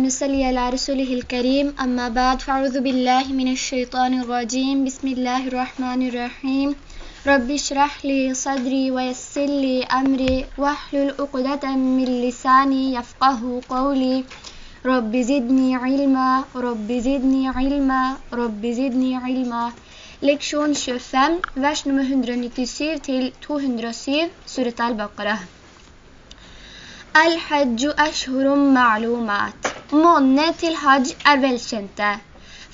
ونسلي على رسوله الكريم. أما بعد فأعوذ بالله من الشيطان الرجيم. بسم الله الرحمن الرحيم. رب اشرح لي صدري ويسر لي أمري. واحلل عقدة من لساني يفقه قولي. رب زدني علما. رب زدني علما. رب زدني علما. Leksjon 25, vers nummer 197 til 207, surat al-Baqarah. Al-Hajju ashhurum ma'lumat. Månene til hajj er velkjente.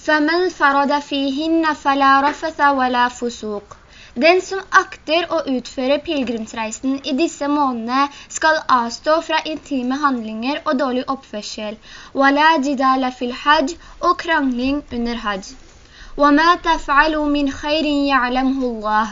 فَمَنْ فَرَدَ فِيهِنَّ فَلَا رَفَثَ وَلَا فُسُوق. Den som akter å utføre pilgrimsreisen i disse månedene skal avstå fra intime handlinger og dårlig oppførsel. وَلَا جِدَالَ فِي الْحَجْ og krangling under hajj. وَمَا تَفْعَلُوا مِنْ خَيْرٍ يَعْلَمْهُ اللَّهِ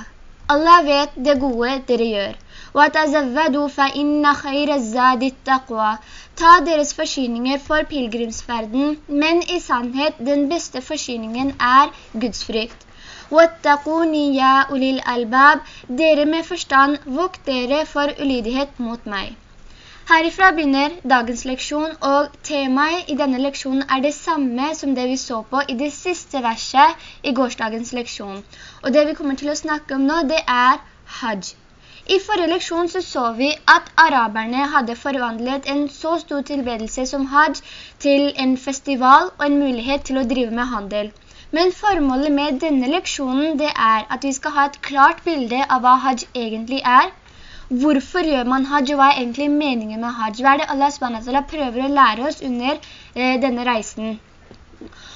Allah vet det gode dere gjør. وَتَزَوَّدُوا فَإِنَّ خَيْرَ الزَّادِ التَّقْوَى Ta deres forsyninger for pilgrimsferden, men i sannhet den beste forsyningen er gudsfrykt. وَاتَّقُونِ يَا أُولِي الْأَلْبَابِ Dere med forstand, vokt dere for ulydighet mot meg. Herifra begynner dagens leksjon, og temaet i denne leksjonen er det samme som det vi så på i det siste verset i gårsdagens leksjon. Og det vi kommer til å snakke om nå, det er hajj. I forrige leksjon så, så vi at araberne hadde forvandlet en så stor tilbedelse som hajj til en festival og en mulighet til å drive med handel. Men formålet med denne leksjonen det er at vi skal ha et klart bilde av hva hajj egentlig er. Hvorfor gjør man hajj, og hva er egentlig meningen med hajj? Hva er det Allah SWT prøver å lære oss under eh, denne reisen?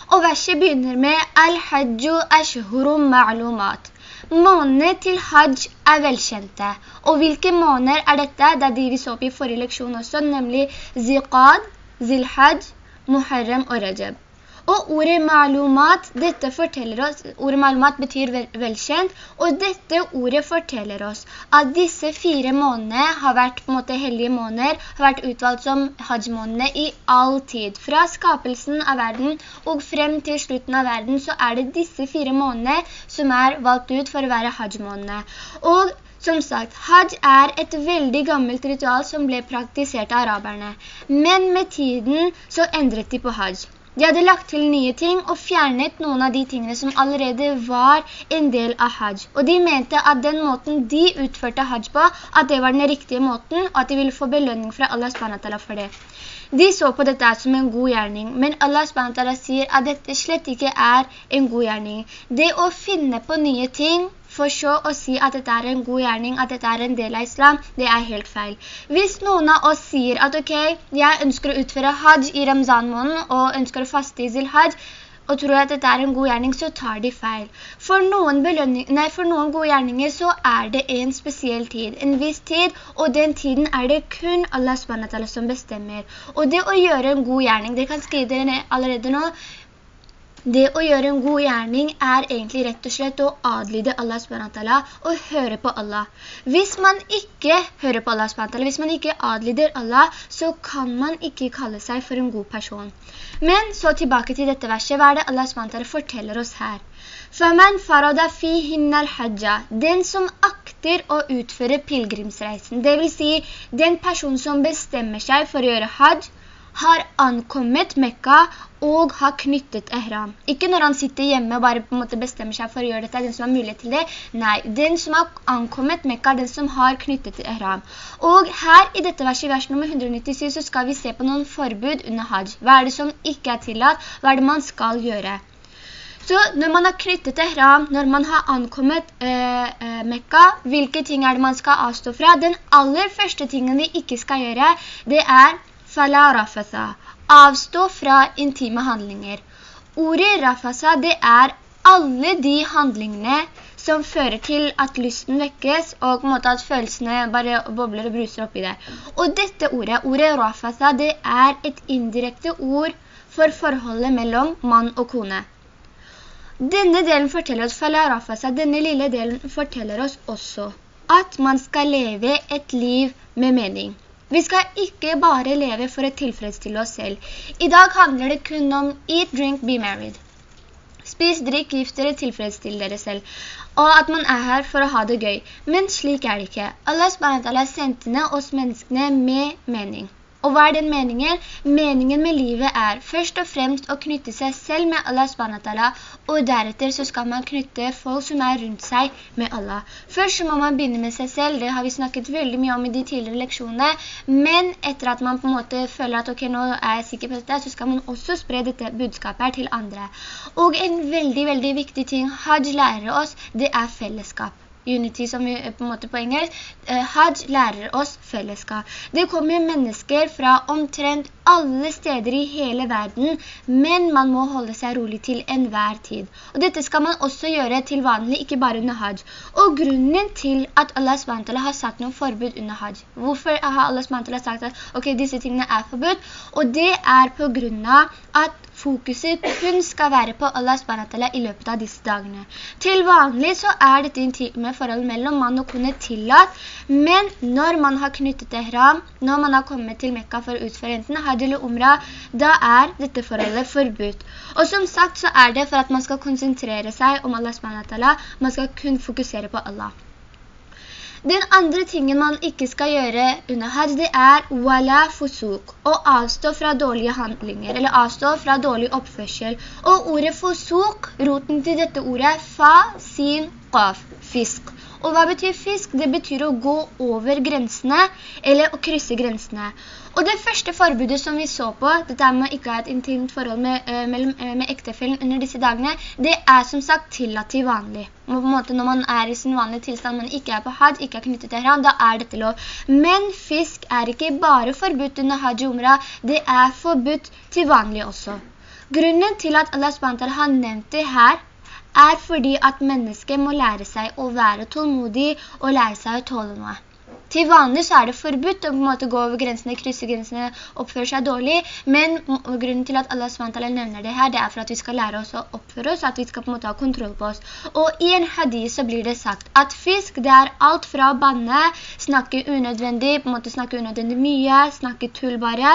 Og verset begynner med Al-Hajju ashhurum ma'lumat. Månedene til hajj er velkjente. Og hvilke måneder er dette? Det er de vi så på i forrige leksjon også, nemlig Ziqad, Zilhajj, Muharrem og Rajab. Og ordet malumat, dette forteller oss, ordet malumat betyr vel, velkjent, og dette ordet forteller oss at disse fire månedene har vært på en måte hellige måneder, har vært utvalgt som hajj-månedene i all tid. Fra skapelsen av verden og frem til slutten av verden så er det disse fire månedene som er valgt ut for å være hajj-månedene. Og som sagt, hajj er et veldig gammelt ritual som ble praktisert av araberne. Men med tiden så endret de på hajj. De hadde lagt til nye ting og fjernet noen av de tingene som allerede var en del av hajj. Og de mente at den måten de utførte hajj på, at det var den riktige måten, og at de ville få belønning fra Allah SWT for det. De så på dette som en god gjerning, men Allah SWT sier at dette slett ikke er en god gjerning. Det å finne på nye ting for så å si at dette er en god gjerning, at dette er en del av islam, det er helt feil. Hvis noen av oss sier at ok, jeg ønsker å utføre hajj i Ramzan-måneden og ønsker å faste i Zilhajj, og tror at dette er en god gjerning, så tar de feil. For noen, nei, for noen gode gjerninger så er det en spesiell tid, en viss tid, og den tiden er det kun Allah SWT som bestemmer. Og det å gjøre en god gjerning, det kan skrive dere allerede nå, det å gjøre en god gjerning er egentlig rett og slett å adlyde Allah SWT og høre på Allah. Hvis man ikke hører på Allah SWT, hvis man ikke adlyder Allah, så kan man ikke kalle seg for en god person. Men så tilbake til dette verset, hva er det Allah SWT forteller oss her? فَمَنْ فَرَدَ فِيهِنَّ الْحَجَّ Den som akter å utføre pilgrimsreisen, det vil si den person som bestemmer seg for å gjøre hajj, har ankommet Mekka og har knyttet ihram. Ikke når han sitter hjemme og bare på en måte bestemmer seg for å gjøre dette, den som har mulighet til det. Nei, den som har ankommet Mekka, den som har knyttet ihram. Og her i dette verset, vers nummer 197, så skal vi se på noen forbud under hajj. Hva er det som ikke er tillatt? Hva er det man skal gjøre? Så når man har knyttet ihram, når man har ankommet eh, eh, Mekka, hvilke ting er det man skal avstå fra? Den aller første tingen vi ikke skal gjøre, det er fala rafasa. Avstå fra intime handlinger. Ordet rafasa, det er alle de handlingene som fører til at lysten vekkes, og på at følelsene bare bobler og bruser opp i det. Og dette ordet, ordet rafasa, det er et indirekte ord for forholdet mellom mann og kone. Denne delen forteller oss, fala rafasa, denne lille delen forteller oss også at man skal leve et liv med mening. Vi skal ikke bare leve for å tilfredsstille oss selv. I dag handler det kun om eat, drink, be married. Spis, drikk, gift dere, tilfredsstill dere selv. Og at man er her for å ha det gøy. Men slik er det ikke. Allah SWT sendte ned oss menneskene med mening. Og hva er den meningen? Meningen med livet er først og fremst å knytte seg selv med Allah SWT, og deretter så skal man knytte folk som er rundt seg med Allah. Først så må man begynne med seg selv, det har vi snakket veldig mye om i de tidligere leksjonene, men etter at man på en måte føler at ok, nå er jeg sikker på dette, så skal man også spre dette budskapet til andre. Og en veldig, veldig viktig ting Hajj lærer oss, det er fellesskap. Unity som vi på en måte på engelsk, uh, Hajj lærer oss fellesskap. Det kommer mennesker fra omtrent alle steder i hele verden, men man må holde seg rolig til enhver tid. Og dette skal man også gjøre til vanlig, ikke bare under hajj. Og grunnen til at Allah SWT har satt noen forbud under hajj. Hvorfor har Allah SWT sagt at ok, disse tingene er forbudt? Og det er på grunn av at fokuset kun skal være på Allah SWT i løpet av disse dagene. Til vanlig så er dette intime forhold mellom mann og kone tillatt, men når man har knyttet ihram, når man har kommet til Mekka for å utføre enten hajj eller umra, da er dette forholdet forbudt. Og som sagt så er det for at man skal konsentrere seg om Allah SWT, man skal kun fokusere på Allah. Den andre tingen man ikke skal gjøre under hajj, det er wala fusuk, å avstå fra dårlige handlinger, eller avstå fra dårlig oppførsel. Og ordet fusuk, roten til dette ordet fa, sin, qaf, fisk. Og hva betyr fisk? Det betyr å gå over grensene, eller å krysse grensene. Og det første forbudet som vi så på, dette med ikke ha et intimt forhold med, med, uh, med ektefellen under disse dagene, det er som sagt tillatt til vanlig. På en måte når man er i sin vanlige tilstand, men ikke er på had, ikke er knyttet til hram, da er dette lov. Men fisk er ikke bare forbudt under hajj umra, det er forbudt til vanlig også. Grunnen til at Allah SWT har nevnt det her, er fordi at mennesket må lære seg å være tålmodig og lære seg å tåle noe. Til vanlig så er det forbudt å på en måte gå over grensene, krysse grensene, oppføre seg dårlig, men grunnen til at Allah SWT nevner det her, det er for at vi skal lære oss å oppføre oss, at vi skal på en måte ha kontroll på oss. Og i en hadith så blir det sagt at fisk, det er alt fra å banne, snakke unødvendig, på en måte snakke unødvendig mye, snakke tull bare,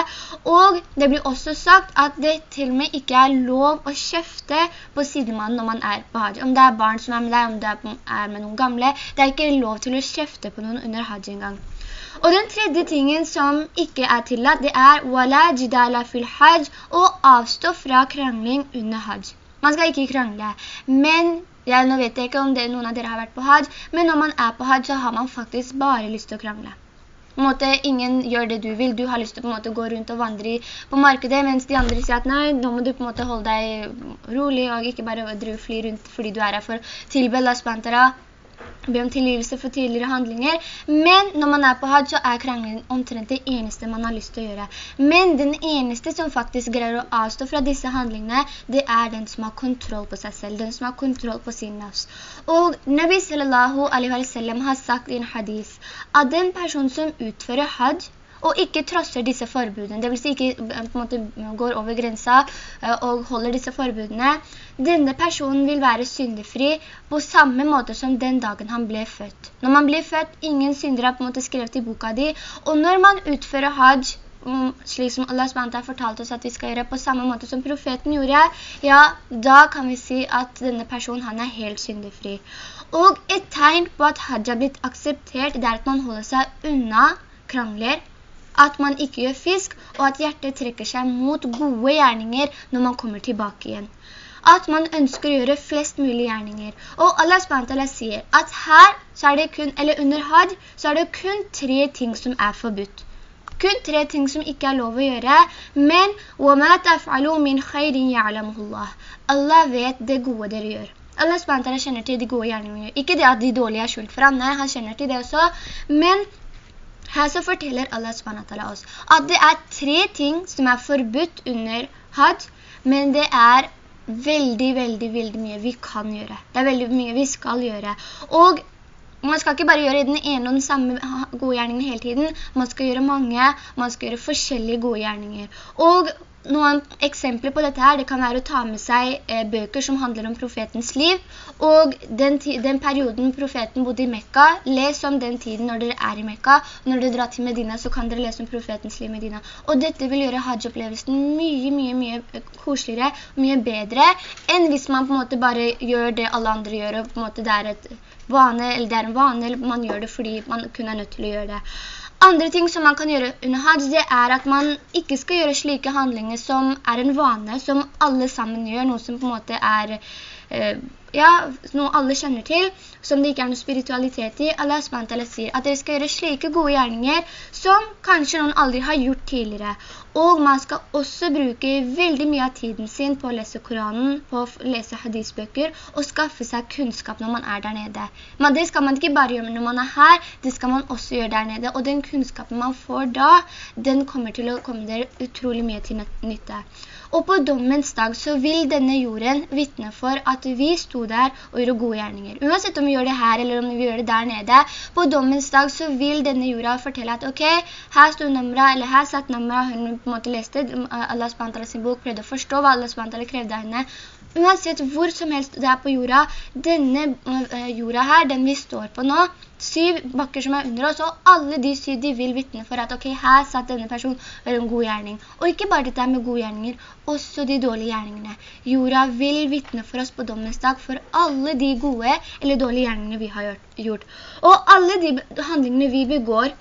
og det blir også sagt at det til og med ikke er lov å kjefte på sidemannen når man er på hajj. Om det er barn som er med deg, om det er med noen gamle, det er ikke lov til å kjefte på noen under hajj engang gang. Og den tredje tingen som ikke er tillatt, det er «Wala jidala fil hajj» og avstå fra krangling under hajj. Man skal ikke krangle, men ja, nå vet jeg ikke om det, noen av dere har vært på hajj, men når man er på hajj så har man faktisk bare lyst til å krangle. På en måte, ingen gjør det du vil, du har lyst til å gå rundt og vandre på markedet, mens de andre sier at nei, nå må du på en måte holde deg rolig og ikke bare drive fly rundt fordi du er her for tilbella spantera be om tilgivelse for tidligere handlinger. Men når man er på hajj, så er krangelen omtrent det eneste man har lyst til å gjøre. Men den eneste som faktisk greier å avstå fra disse handlingene, det er den som har kontroll på seg selv, den som har kontroll på sin nafs. Og Nabi sallallahu alaihi wa sallam har sagt i en hadith at den person som utfører hajj, og ikke trosser disse forbudene, det vil si ikke eh, måte går over grensa eh, og holder disse forbudene, denne personen vil være syndefri på samme måte som den dagen han ble født. Når man blir født, ingen synder har på en måte skrevet i boka di, og når man utfører hajj, slik som Allah SWT har fortalt oss at vi skal gjøre på samme måte som profeten gjorde, ja, da kan vi si at denne personen, han er helt syndefri. Og et tegn på at hajj har blitt akseptert, det er at man holder seg unna krangler, at man ikke gjør fisk, og at hjertet trekker seg mot gode gjerninger når man kommer tilbake igjen. At man ønsker å gjøre flest mulig gjerninger. Og Allah SWT sier at her, så er det kun, eller under had, så er det kun tre ting som er forbudt. Kun tre ting som ikke er lov å gjøre, men وَمَا تَفْعَلُوا مِنْ خَيْرٍ يَعْلَمُهُ اللَّهِ Allah vet det gode dere gjør. Allah SWT kjenner til de gode gjerningene. Ikke det at de dårlige er skjult for han, nei, han kjenner til det også. Men her så forteller Allah SWT oss at det er tre ting som er forbudt under hajj, men det er veldig, veldig, veldig mye vi kan gjøre. Det er veldig mye vi skal gjøre. Og man skal ikke bare gjøre den ene og den samme gode gjerningen hele tiden. Man skal gjøre mange, man skal gjøre forskjellige gode gjerninger. Og noen eksempler på dette her, det kan være å ta med seg eh, bøker som handler om profetens liv, og den, den, perioden profeten bodde i Mekka, les om den tiden når dere er i Mekka, når dere drar til Medina, så kan dere lese om profetens liv i Medina. Og dette vil gjøre hajj-opplevelsen mye, mye, mye koseligere, mye bedre, enn hvis man på en måte bare gjør det alle andre gjør, og på en måte det er vane, det er en vane, eller man gjør det fordi man kun er nødt til å gjøre det. Andre ting som man kan gjøre under hajj, det er at man ikke skal gjøre slike handlinger som er en vane, som alle sammen gjør, noe som på en måte er eh, ja, noe alle kjenner til, som det ikke er noe spiritualitet i. Allah sier at dere skal gjøre slike gode gjerninger som kanskje noen aldri har gjort tidligere. Og man skal også bruke veldig mye av tiden sin på å lese Koranen, på å lese hadisbøker, og skaffe seg kunnskap når man er der nede. Men det skal man ikke bare gjøre når man er her, det skal man også gjøre der nede. Og den kunnskapen man får da, den kommer til å komme dere utrolig mye til nytte. Og på dommens dag så vil denne jorden vittne for at vi sto der og gjorde gode gjerninger. Uansett om vi gjør det her eller om vi gjør det der nede, på dommens dag så vil denne jorda fortelle at ok, her stod Namra, eller her satt Namra, hun på en måte leste Allah SWT sin bok, prøvde å forstå hva Allah SWT krevde av henne, uansett hvor som helst det er på jorda, denne uh, jorda her, den vi står på nå, syv bakker som er under oss, og alle de syv de vil vittne for at ok, her satt denne personen og en god gjerning. Og ikke bare dette med gode gjerninger, også de dårlige gjerningene. Jorda vil vittne for oss på dommens dag for alle de gode eller dårlige gjerningene vi har gjort. Og alle de handlingene vi begår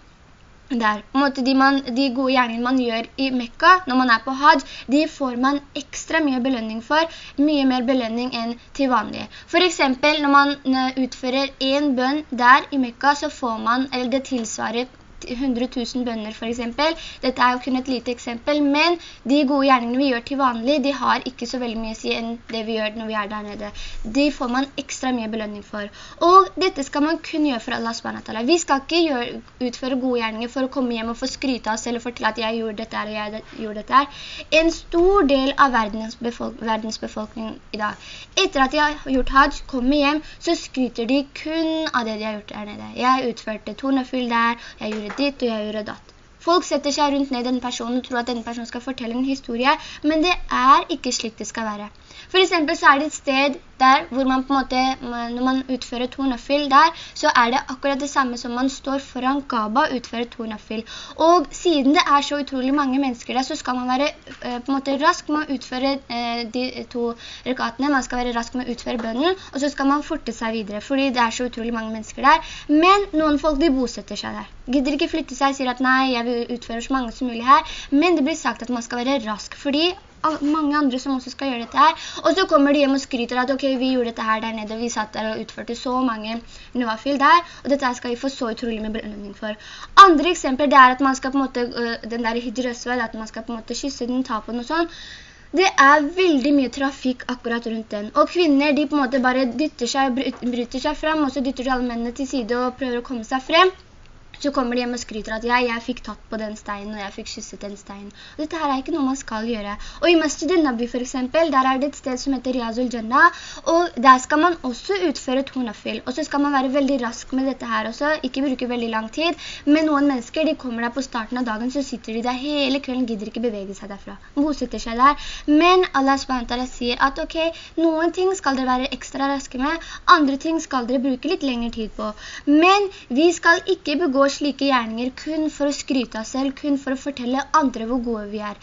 der. På en måte de, man, de, gode gjerningene man gjør i Mekka når man er på Hajj, de får man ekstra mye belønning for, mye mer belønning enn til vanlige. For eksempel når man utfører en bønn der i Mekka, så får man, eller det tilsvarer 100 000 bønner for eksempel. Dette er jo kun et lite eksempel, men de gode gjerningene vi gjør til vanlig, de har ikke så veldig mye å si enn det vi gjør når vi er der nede. De får man ekstra mye belønning for. Og dette skal man kun gjøre for Allah SWT. Vi skal ikke gjøre, utføre gode gjerninger for å komme hjem og få skryte av oss eller fortelle at jeg gjorde dette og jeg gjorde dette. En stor del av verdens, befolk verdens befolkning i dag. Etter at de har gjort hajj, kommer hjem, så skryter de kun av det de har gjort der nede. Jeg utførte tonefyll der, jeg gjorde dit, og jeg gjorde datt. Folk setter seg rundt ned den personen og tror at denne personen skal fortelle en historie, men det er ikke slik det skal være. For eksempel så er det et sted der hvor man på en måte, når man utfører to nafil der, så er det akkurat det samme som man står foran Kaaba og utfører to nafil. Og siden det er så utrolig mange mennesker der, så skal man være eh, på en måte rask med å utføre eh, de to rekatene. Man skal være rask med å utføre bønnen, og så skal man forte seg videre, fordi det er så utrolig mange mennesker der. Men noen folk, de bosetter seg der. Gidder ikke flytte seg, sier at nei, jeg vil utføre så mange som mulig her. Men det blir sagt at man skal være rask, fordi mange andre som også skal gjøre dette her. Og så kommer de hjem og skryter at ok, vi gjorde dette her der nede, og vi satt der og utførte så mange nuafil der, og dette skal vi få så utrolig med belønning for. Andre eksempler det er at man skal på en måte, øh, den der hijrøsved, at man skal på en måte kysse den, ta på den og sånn, det er veldig mye trafikk akkurat rundt den. Og kvinner, de på en måte bare dytter seg, bryter seg frem, og så dytter de alle mennene til side og prøver å komme seg frem så kommer de hjem og skryter at jeg, jeg fikk tatt på den steinen, og jeg fikk kysset den steinen. Og dette her er ikke noe man skal gjøre. Og i Masjid al-Nabi for eksempel, der er det et sted som heter Riyazul Jannah, og der skal man også utføre tonafil. Og så skal man være veldig rask med dette her også, ikke bruke veldig lang tid. Men noen mennesker, de kommer der på starten av dagen, så sitter de der hele kvelden, gidder ikke bevege seg derfra. Bosetter seg der. Men Allah SWT sier at ok, noen ting skal dere være ekstra raske med, andre ting skal dere bruke litt lengre tid på. Men vi skal ikke begå slike gjerninger kun for å skryte av selv, kun for å fortelle andre hvor gode vi er.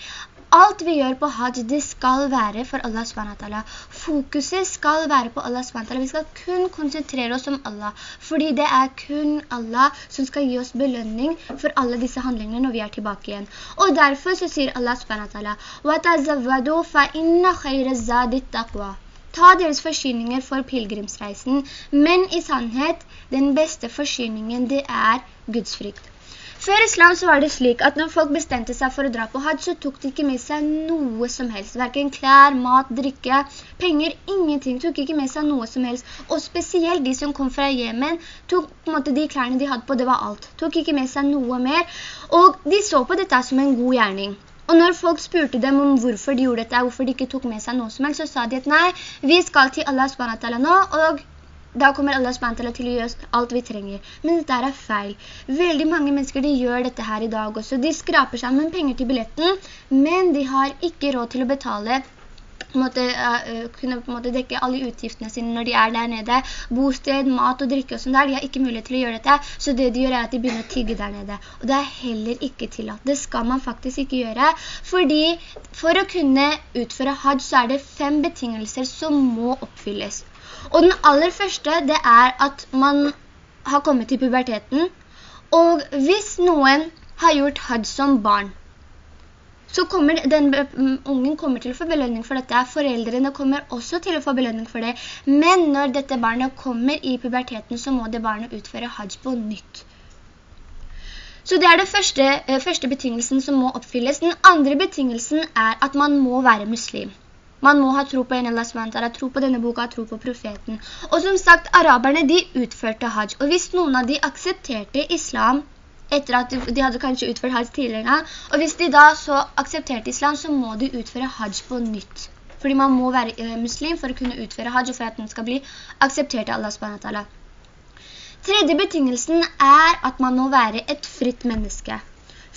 Alt vi gjør på hajj, det skal være for Allah SWT. Fokuset skal være på Allah SWT. Vi skal kun konsentrere oss om Allah, fordi det er kun Allah som skal gi oss belønning for alle disse handlingene når vi er tilbake igjen. Og derfor så sier Allah SWT, وَتَزَوَّدُوا فَإِنَّ خَيْرَ الزَّادِ التَّقْوَى Ta deres forsyninger for pilgrimsreisen, men i sannhet, den beste forsyningen det er Guds frykt. Før islam så var det slik at når folk bestemte seg for å dra på hajj, så tok de ikke med seg noe som helst. Hverken klær, mat, drikke, penger, ingenting. Tok ikke med seg noe som helst. Og spesielt de som kom fra Yemen, tok på en måte de klærne de hadde på, det var alt. Tok ikke med seg noe mer. Og de så på dette som en god gjerning. Og når folk spurte dem om hvorfor de gjorde dette, hvorfor de ikke tok med seg noe som helst, så sa de at nei, vi skal til Allah SWT nå, og da kommer Allah SWT til å gjøre alt vi trenger. Men dette er feil. Veldig mange mennesker de gjør dette her i dag også. De skraper sammen penger til billetten, men de har ikke råd til å betale måte, uh, kunne på en måte dekke alle utgiftene sine når de er der nede. Bosted, mat og drikke og sånn der, de har ikke mulighet til å gjøre dette. Så det de gjør er at de begynner å tigge der nede. Og det er heller ikke tillatt. Det skal man faktisk ikke gjøre. Fordi for å kunne utføre hajj så er det fem betingelser som må oppfylles. Og den aller første, det er at man har kommet til puberteten, Og hvis noen har gjort hajj som barn, så kommer den ungen kommer til å få belønning for dette. Foreldrene kommer også til å få belønning for det. Men når dette barnet kommer i puberteten, så må det barnet utføre hajj på nytt. Så det er den første, eh, første betingelsen som må oppfylles. Den andre betingelsen er at man må være muslim. Man må ha tro på en Allah SWT, tro på denne boka, tro på profeten. Og som sagt, araberne de utførte hajj. Og hvis noen av de aksepterte islam etter at de hadde kanskje utført hajj tidligere, og hvis de da så aksepterte islam, så må de utføre hajj på nytt. Fordi man må være eh, muslim for å kunne utføre hajj, og for at den skal bli akseptert av Allah SWT. Tredje betingelsen er at man må være et fritt menneske.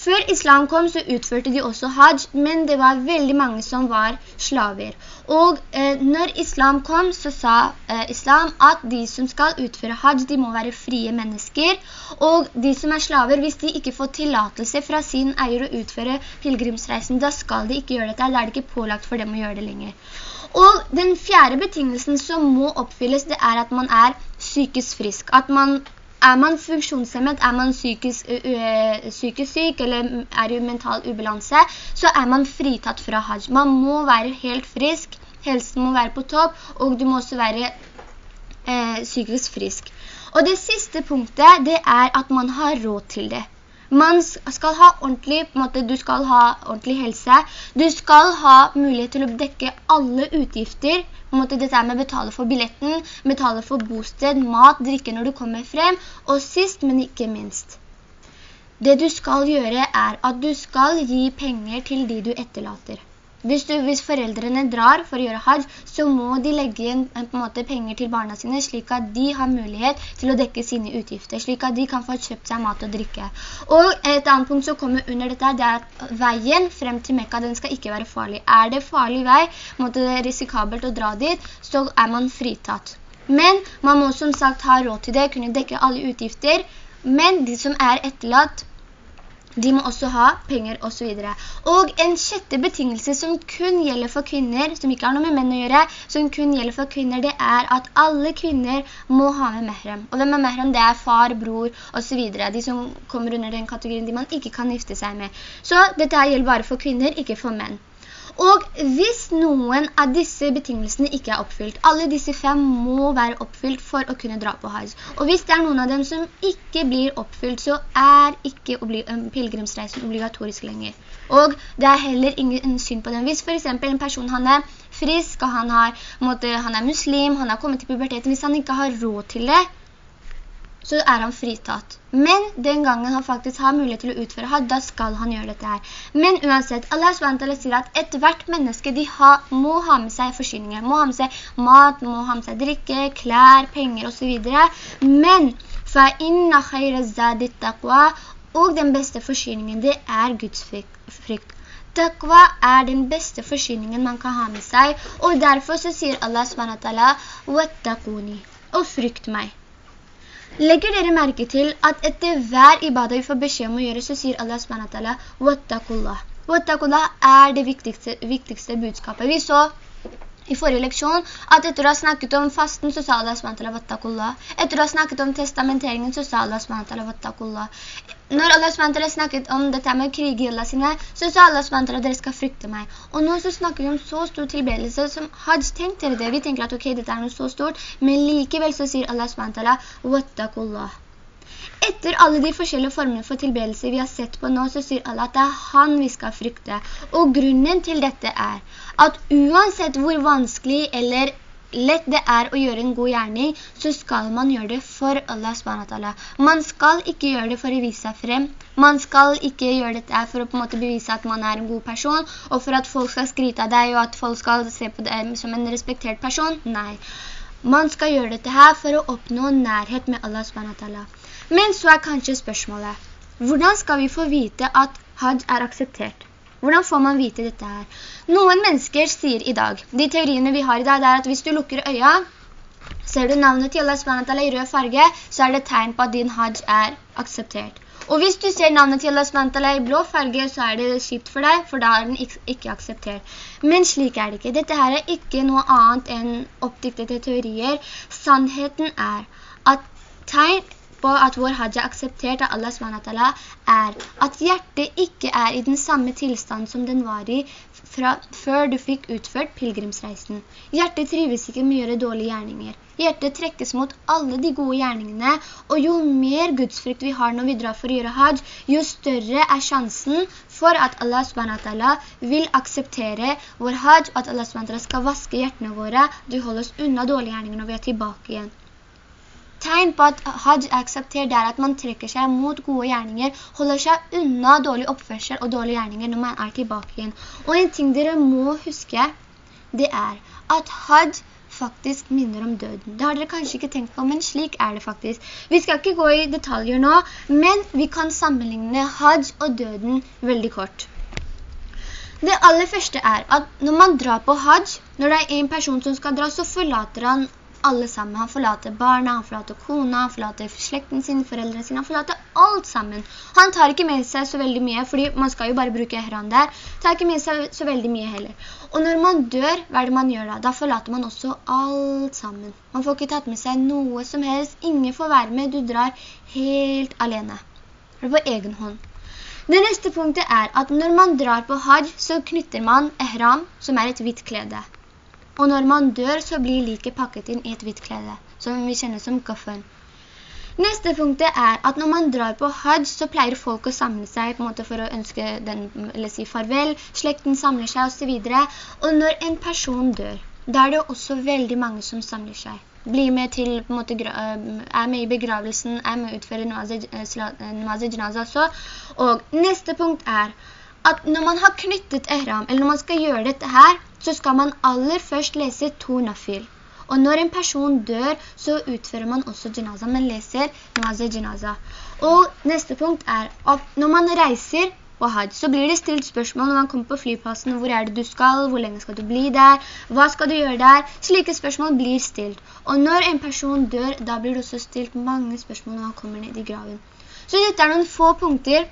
Før islam kom så utførte de også hajj, men det var veldig mange som var slaver. Og eh, når islam kom så sa eh, islam at de som skal utføre hajj, de må være frie mennesker. Og de som er slaver, hvis de ikke får tillatelse fra sin eier å utføre pilgrimsreisen, da skal de ikke gjøre dette. Da er det ikke pålagt for dem å gjøre det lenger. Og den fjerde betingelsen som må oppfylles, det er at man er psykisk frisk. At man, er man funksjonshemmet, er man psykisk, psykisk syk eller er i mental ubalanse, så er man fritatt fra hajj. Man må være helt frisk, helsen må være på topp, og du må også være eh, psykisk frisk. Og det siste punktet, det er at man har råd til det. Man skal ha ordentlig, måte, du skal ha ordentlig helse. Du skal ha mulighet til å dekke alle utgifter. Måte, dette med å betale for billetten, betale for bosted, mat, drikke når du kommer frem. Og sist, men ikke minst. Det du skal gjøre er at du skal gi penger til de du etterlater. Hvis, du, hvis, foreldrene drar for å gjøre hajj, så må de legge inn en, en måte, penger til barna sine, slik at de har mulighet til å dekke sine utgifter, slik at de kan få kjøpt seg mat og drikke. Og et annet punkt som kommer under dette, det er at veien frem til Mekka, den skal ikke være farlig. Er det farlig vei, måtte det risikabelt å dra dit, så er man fritatt. Men man må som sagt ha råd til det, kunne dekke alle utgifter, men de som er etterlatt, de må også ha penger og så videre. Og en sjette betingelse som kun gjelder for kvinner, som ikke har noe med menn å gjøre, som kun gjelder for kvinner, det er at alle kvinner må ha med mehrem. Og hvem er mehrem? Det er far, bror og så videre. De som kommer under den kategorien de man ikke kan gifte seg med. Så dette gjelder bare for kvinner, ikke for menn. Og hvis noen av disse betingelsene ikke er oppfylt, alle disse fem må være oppfylt for å kunne dra på hajj. Og hvis det er noen av dem som ikke blir oppfylt, så er ikke pilgrimsreisen obligatorisk lenger. Og det er heller ingen synd på dem. Hvis for eksempel en person han er frisk, og han, har, måte, han er muslim, han har kommet til puberteten, hvis han ikke har råd til det, så er han fritatt. Men den gangen han faktisk har mulighet til å utføre had, da skal han gjøre dette her. Men uansett, Allah SWT sier at et hvert menneske de ha, må ha med seg forsyninger, må ha med seg mat, må ha med seg drikke, klær, penger og så videre. Men فَإِنَّ خَيْرَ الزَّادِ التَّقْوَى Og den beste forsyningen, det er Guds frykt. Taqwa er den beste forsyningen man kan ha med seg, og derfor så sier Allah SWT, «Wattaquni», og frykt meg. Legger dere merke til at etter hver ibadah vi får beskjed om å gjøre, så sier Allah SWT, «Wattakullah». Wattakullah er det viktigste, viktigste budskapet. Vi så i forrige leksjon at etter å ha snakket om fasten, så sa Allah SWT, vattakullah. Etter å ha snakket om testamenteringen, så sa Allah SWT, vattakullah. Når Allah SWT snakket om dette med krig i Allah sine, så sa Allah SWT at dere skal frykte meg. Og nå så snakker vi om så stor tilbedelse som Hajj, tenk dere det. Vi tenker at ok, dette er noe så stort, men likevel så sier Allah SWT, «Wattakullah». Etter alle de forskjellige formene for tilbedelse vi har sett på nå, så sier Allah at det er han vi skal frykte. Og grunnen til dette er at uansett hvor vanskelig eller lett det er å gjøre en god gjerning, så skal man gjøre det for Allah SWT. Man skal ikke gjøre det for å vise seg frem. Man skal ikke gjøre dette for å på en måte bevise at man er en god person, og for at folk skal skryte av deg, og at folk skal se på deg som en respektert person. Nei. Man skal gjøre dette her for å oppnå nærhet med Allah SWT. Men så er kanskje spørsmålet, hvordan skal vi få vite at hajj er akseptert? Hvordan får man vite dette her? Noen mennesker sier i dag, de teoriene vi har i dag, er at hvis du lukker øya, ser du navnet til Allah SWT i rød farge, så er det tegn på at din hajj er akseptert. Og hvis du ser navnet til Allah SWT i blå farge, så er det kjipt for deg, for da er den ikke akseptert. Men slik er det ikke. Dette her er ikke noe annet enn oppdiktede teorier. Sannheten er at tegn på at vår hajj er akseptert av Allah SWT, er at hjertet ikke er i den samme tilstand som den var i fra før du fikk utført pilgrimsreisen. Hjertet trives ikke med å gjøre dårlige gjerninger. Hjertet trekkes mot alle de gode gjerningene, og jo mer gudsfrykt vi har når vi drar for å gjøre hajj, jo større er sjansen for at Allah SWT vil akseptere vår hajj, at Allah SWT skal vaske hjertene våre, du holder oss unna dårlige gjerninger når vi er tilbake igjen tegn på at hajj er akseptert, er at man trekker seg mot gode gjerninger, holder seg unna dårlig oppførsel og dårlige gjerninger når man er tilbake igjen. Og en ting dere må huske, det er at hajj faktisk minner om døden. Det har dere kanskje ikke tenkt på, men slik er det faktisk. Vi skal ikke gå i detaljer nå, men vi kan sammenligne hajj og døden veldig kort. Det aller første er at når man drar på hajj, når det er en person som skal dra, så forlater han alle sammen. Han forlater barna, han forlater kona, han forlater slekten sin, foreldrene sine, han forlater alt sammen. Han tar ikke med seg så veldig mye, fordi man skal jo bare bruke ihram der. Tar ikke med seg så veldig mye heller. Og når man dør, hva er det man gjør da? Da forlater man også alt sammen. Man får ikke tatt med seg noe som helst. Ingen får være med. Du drar helt alene. Eller på egen hånd. Det neste punktet er at når man drar på hajj, så knytter man ehram, som er et hvitt klede. Og når man dør, så blir liket pakket inn i et hvitt klede, som vi kjenner som kaffen. Neste punktet er at når man drar på hajj, så pleier folk å samle seg på en måte for å ønske den, eller si farvel, slekten samler seg og så videre. Og når en person dør, da er det også veldig mange som samler seg. Blir med til, på en måte, er med i begravelsen, er med å utføre namaz janaza også. Og neste punkt er at når man har knyttet ihram, eller når man skal gjøre dette her, så skal man aller først lese to nafil. Og når en person dør, så utfører man også janaza. Man leser nazi janaza. Og neste punkt er at når man reiser på hajj, så blir det stilt spørsmål når man kommer på flyplassen. Hvor er det du skal? Hvor lenge skal du bli der? Hva skal du gjøre der? Slike spørsmål blir stilt. Og når en person dør, da blir det også stilt mange spørsmål når man kommer ned i graven. Så dette er noen få punkter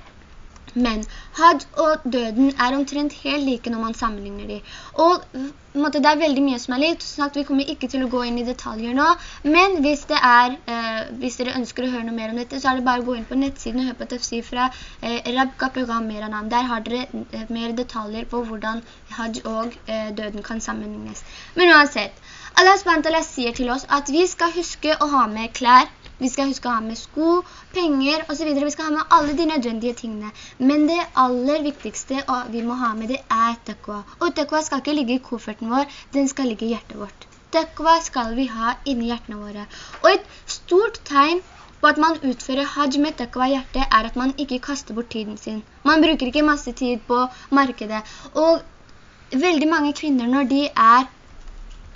men hajj og døden er omtrent helt like når man sammenligner de. Og måte, det er veldig mye som er likt, så vi kommer ikke til å gå inn i detaljer nå. Men hvis, er, eh, hvis dere ønsker å høre noe mer om dette, så er det bare å gå inn på nettsiden og høre på tafsir fra eh, Rabka Pegam. Der har dere eh, mer detaljer på hvordan hajj og eh, døden kan sammenlignes. Men uansett, Allah sier til oss at vi skal huske å ha med klær, vi skal huske å ha med sko, penger og så videre. Vi skal ha med alle de nødvendige tingene. Men det aller viktigste vi må ha med det er takwa. Og takwa skal ikke ligge i kofferten vår, den skal ligge i hjertet vårt. Takwa skal vi ha inni hjertene våre. Og et stort tegn på at man utfører hajj med takwa i hjertet er at man ikke kaster bort tiden sin. Man bruker ikke masse tid på markedet. Og veldig mange kvinner når de er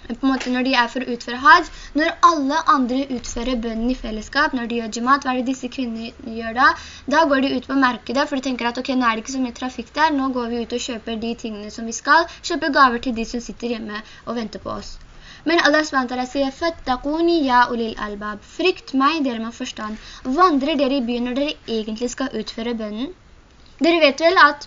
på en måte når de er for å utføre hajj, når alle andre utfører bønnen i fellesskap, når de gjør jimat, hva er det disse kvinnene gjør da? Da går de ut på markedet, for de tenker at ok, nå er det ikke så mye trafikk der, nå går vi ut og kjøper de tingene som vi skal, kjøper gaver til de som sitter hjemme og venter på oss. Men Allah SWT sier, «Fattakuni ya ulil albab». Frykt meg, dere med forstand. Vandrer dere i byen når dere egentlig skal utføre bønnen? Dere vet vel at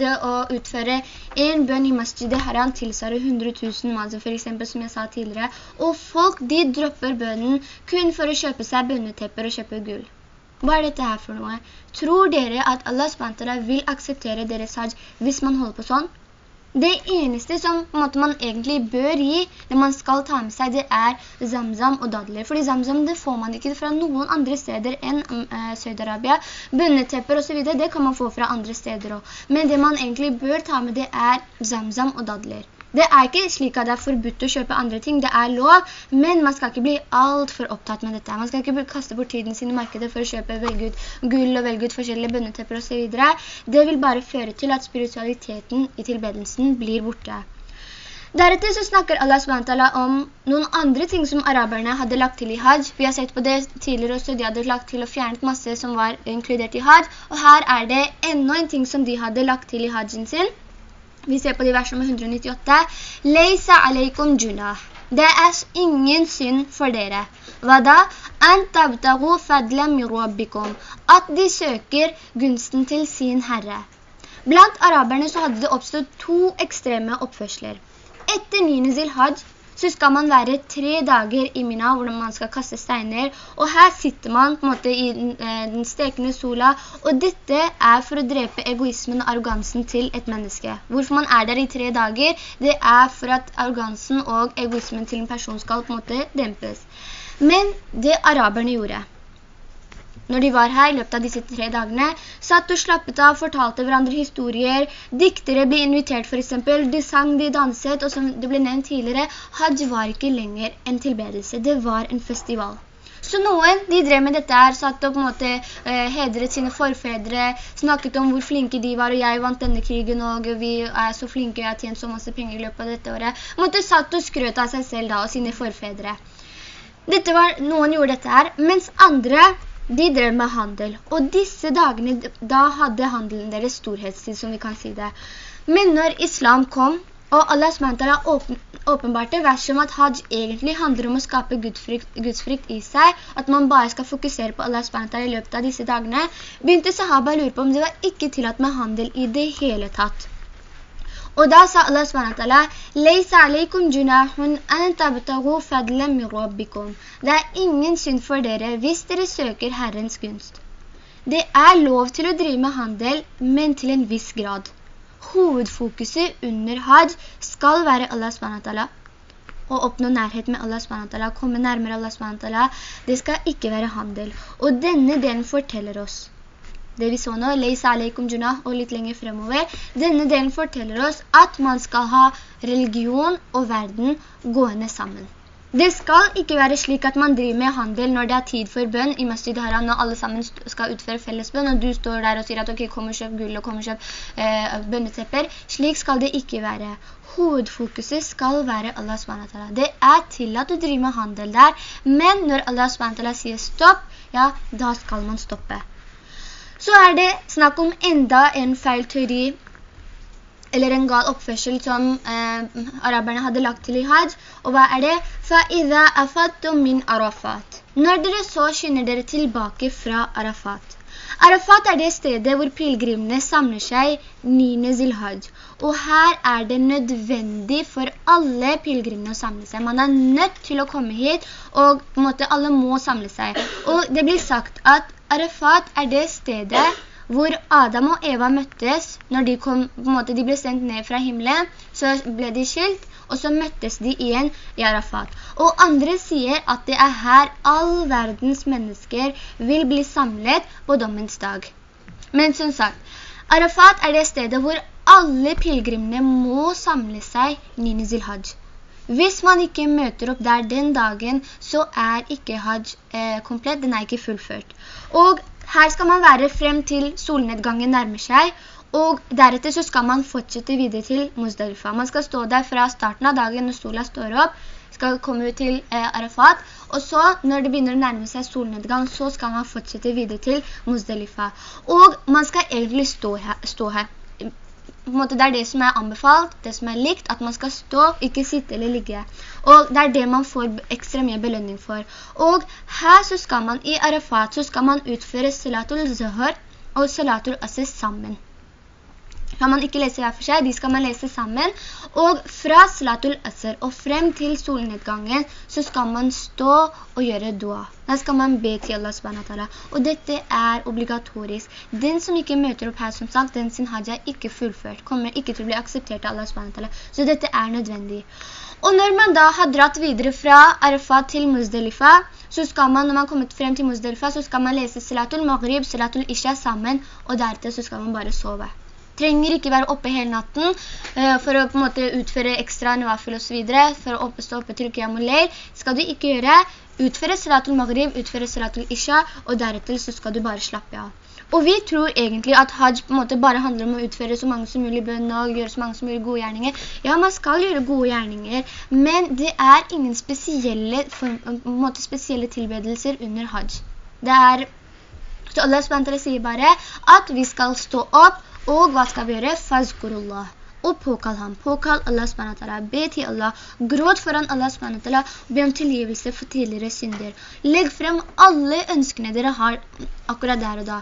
det å utføre en bønn i masjid haram tilsvarer 100 000 mazer, for eksempel, som jeg sa tidligere. Og folk, de dropper bønnen kun for å kjøpe seg bønnetepper og kjøpe gull. Hva er dette her for noe? Tror dere at Allah vil akseptere deres hajj hvis man holder på sånn? Det eneste som måte, man egentlig bør gi når man skal ta med seg, det er zamzam og dadler. Fordi zamzam det får man ikke fra noen andre steder enn uh, Saudi-Arabia. Bønnetepper og så videre, det kan man få fra andre steder også. Men det man egentlig bør ta med, det er zamzam og dadler. Det er ikke slik at det er forbudt å kjøpe andre ting, det er lov, men man skal ikke bli alt for opptatt med dette. Man skal ikke kaste bort tiden sin i markedet for å kjøpe velge ut gull og velge ut forskjellige bønnetepper og så videre. Det vil bare føre til at spiritualiteten i tilbedelsen blir borte. Deretter så snakker Allah SWT om noen andre ting som araberne hadde lagt til i hajj. Vi har sett på det tidligere også, de hadde lagt til og fjernet masse som var inkludert i hajj. Og her er det enda en ting som de hadde lagt til i hajjen sin. Vi ser på de vers nummer 198. Leisa aleikum junah. Det er ingen synd for dere. Hva da? At de søker gunsten til sin herre. Blant araberne så hadde det oppstått to ekstreme oppførsler. Etter 9. zilhajj så skal man være tre dager i Mina, hvor man skal kaste steiner, og her sitter man på en måte i den, eh, den stekende sola, og dette er for å drepe egoismen og arrogansen til et menneske. Hvorfor man er der i tre dager, det er for at arrogansen og egoismen til en person skal på en måte dempes. Men det araberne gjorde, når de var her i løpet av disse tre dagene, satt og slappet av, fortalte hverandre historier, diktere ble invitert for eksempel, de sang, de danset, og som det ble nevnt tidligere, Hajj var ikke lenger en tilbedelse, det var en festival. Så noen, de drev med dette her, satt og på en måte eh, hedret sine forfedre, snakket om hvor flinke de var, og jeg vant denne krigen, og vi er så flinke, og jeg har tjent så masse penger i løpet av dette året. Måtte satt og skrøt av seg selv da, og sine forfedre. Var, noen gjorde dette her, mens andre de drev med handel, og disse dagene, da hadde handelen deres storhetstid, som vi kan si det. Men når islam kom, og Allah SWT åpen, åpenbarte vers om at hajj egentlig handler om å skape gudsfrykt, gudsfrykt, i seg, at man bare skal fokusere på Allah SWT i løpet av disse dagene, begynte sahaba å lure på om det var ikke tillatt med handel i det hele tatt. Og da sa Allah SWT, «Leisa alaikum junahun an tabtagu fadlen min rabbikum». Det er ingen synd for dere hvis dere søker Herrens gunst. Det er lov til å drive med handel, men til en viss grad. Hovedfokuset under hajj skal være Allah SWT. Å oppnå nærhet med Allah SWT, komme nærmere Allah SWT, det skal ikke være handel. Og denne delen forteller oss det vi så nå, «Leis alaikum junah, og litt lenger fremover. Denne delen forteller oss at man skal ha religion og verden gående sammen. Det skal ikke være slik at man driver med handel når det er tid for bønn i Masjid Haram, når alle sammen skal utføre fellesbønn, og du står der og sier at ok, kom og kjøp gull og kom og kjøp eh, bønnetepper. Slik skal det ikke være. Hovedfokuset skal være Allah SWT. Det er tillatt å drive med handel der, men når Allah SWT sier stopp, ja, da skal man stoppe. Så er det snakk om enda en feil teori, eller en gal oppførsel som eh, araberne hadde lagt til i hajj. Og hva er det? فَإِذَا أَفَدْتُم مِّنْ Arafat. Når dere så skynder dere tilbake fra Arafat. Arafat er det stedet hvor pilgrimene samler seg 9. zilhaj. Og her er det nødvendig for alle pilgrimene å samle seg. Man er nødt til å komme hit, og på en måte alle må samle seg. Og det blir sagt at Arafat er det stedet hvor Adam og Eva møttes når de, kom, måte, de ble sendt ned fra himmelen, så ble de skilt, og så møttes de igjen i Arafat. Og andre sier at det er her all verdens mennesker vil bli samlet på dommens dag. Men som sagt, Arafat er det stedet hvor alle pilgrimene må samle seg 9. zilhajj. Hvis man ikke møter opp der den dagen, så er ikke hajj eh, komplett, den er ikke fullført. Og her skal man være frem til solnedgangen nærmer seg, og deretter så skal man fortsette videre til Muzdalifa. Man skal stå der fra starten av dagen når sola står opp, skal komme ut til eh, Arafat, og så når det begynner å nærme seg solnedgang, så skal man fortsette videre til Muzdalifa. Og man skal egentlig stå her. Stå her. Måte det er det som er anbefalt, det som er likt, at man skal stå, ikke sitte eller ligge. Og det er det man får ekstra mye belønning for. Og her så skal man, i Arafat, så skal man utføre Salatul Zuhur og Salatul Asr sammen kan man ikke lese hver for seg, de skal man lese sammen. Og fra Salatul Asr og frem til solnedgangen, så skal man stå og gjøre dua. Da skal man be til Allah subhanahu Og dette er obligatorisk. Den som ikke møter opp her, som sagt, den sin hajj er ikke fullført, kommer ikke til å bli akseptert av Allah subhanahu Så dette er nødvendig. Og når man da har dratt videre fra Arafat til Muzdalifa, så skal man, når man har kommet frem til Muzdalifa, så skal man lese Salatul Maghrib, Salatul Isha sammen, og deretter så skal man bare sove trenger ikke være oppe hele natten uh, for å på en måte utføre ekstra navafil og så videre, for å oppe, stå oppe til Qiyamul Leil. Skal du ikke gjøre, utføre Salatul Maghrib, utføre Salatul Isha, og deretter så skal du bare slappe av. Og vi tror egentlig at hajj på en måte bare handler om å utføre så mange som mulig bønn og gjøre så mange som mulig gode gjerninger. Ja, man skal gjøre gode gjerninger, men det er ingen spesielle, form, måte spesielle tilbedelser under hajj. Det er, så Allah sier bare at vi skal stå opp og hva skal vi gjøre? Fazkurullah. og påkall ham. Påkall Allah SWT. Be til Allah. Gråt foran Allah SWT. Be om tilgivelse for tidligere synder. Legg frem alle ønskene dere har akkurat der og da.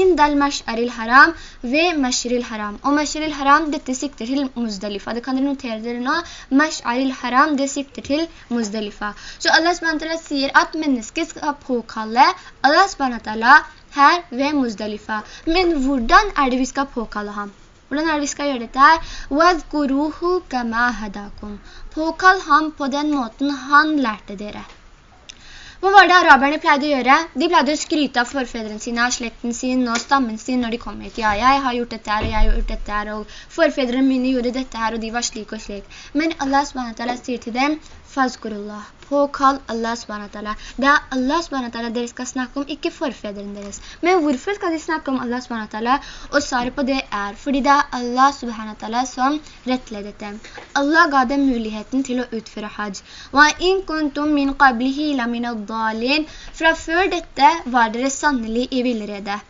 Indal mash'aril haram ved mash'aril haram. Og mash'aril haram, dette sikter til Muzdalifa. Det kan dere notere dere nå. Mash'aril haram, det sikter til Muzdalifa. Så Allah SWT sier at mennesket skal påkalle Allah SWT her ved Muzdalifa. Men hvordan er det vi skal påkalle ham? Hvordan er det vi skal gjøre dette her? وَذْكُرُوهُ كَمَا هَدَاكُمْ Påkall ham på den måten han lærte dere. Hva var det araberne pleide å gjøre? De pleide å skryte av forfedrene sine, av slekten sin og stammen sin når de kom hit. Ja, jeg har gjort dette her, og jeg har gjort dette her, og forfedrene mine gjorde dette her, og de var slik og slik. Men Allah SWT sier til dem, Fazkurullah. Påkall Allah SWT. Det er Allah SWT dere skal snakke om, ikke forfedrene deres. Men hvorfor skal de snakke om Allah SWT? Og svaret på det er fordi det er Allah SWT som rettledet dem. Allah ga dem muligheten til å utføre hajj. وَإِن كُنْتُم مِّن قَبْلِهِ لَمِنَ الضَّالِينَ Fra før dette var dere sannelig i villrede.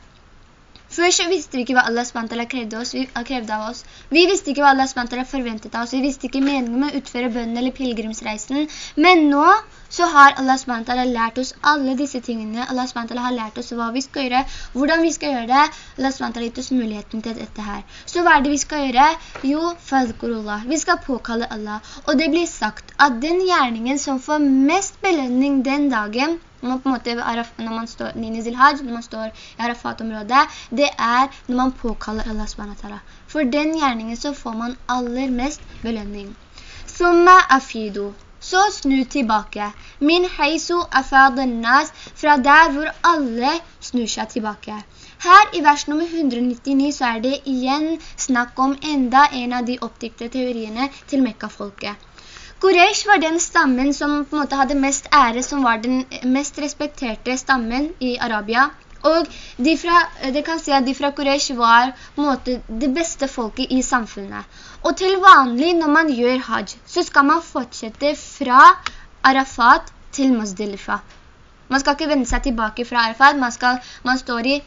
Før så visste vi ikke hva Allah SWT krevde, krevde av oss. Vi visste ikke hva Allah SWT forventet av oss. Vi visste ikke meningen med å utføre bønnen eller pilgrimsreisen. Men nå så har Allah SWT lært oss alle disse tingene. Allah SWT har lært oss hva vi skal gjøre, hvordan vi skal gjøre det. Allah SWT har gitt oss muligheten til dette her. Så hva er det vi skal gjøre? Jo, fadkurullah. Vi skal påkalle Allah. Og det blir sagt at den gjerningen som får mest belønning den dagen, når man, måte, når man står når man står i Arafat-området, det er når man påkaller Allah SWT. For den gjerningen så får man aller mest belønning. Summa afidu. Så snu tilbake. Min heisu nas, fra der hvor alle snur seg tilbake. Her i vers nummer 199 så er det igjen snakk om enda en av de oppdikte teoriene til Mekka-folket. Quraysh var den stammen som på en måte hadde mest ære, som var den mest respekterte stammen i Arabia. Og de fra, det kan si at de fra Quraysh var på en måte det beste folket i samfunnet. Og til vanlig når man gjør hajj, så skal man fortsette fra Arafat til Muzdalifa. Man skal ikke vende seg tilbake fra Arafat, man, skal, man står i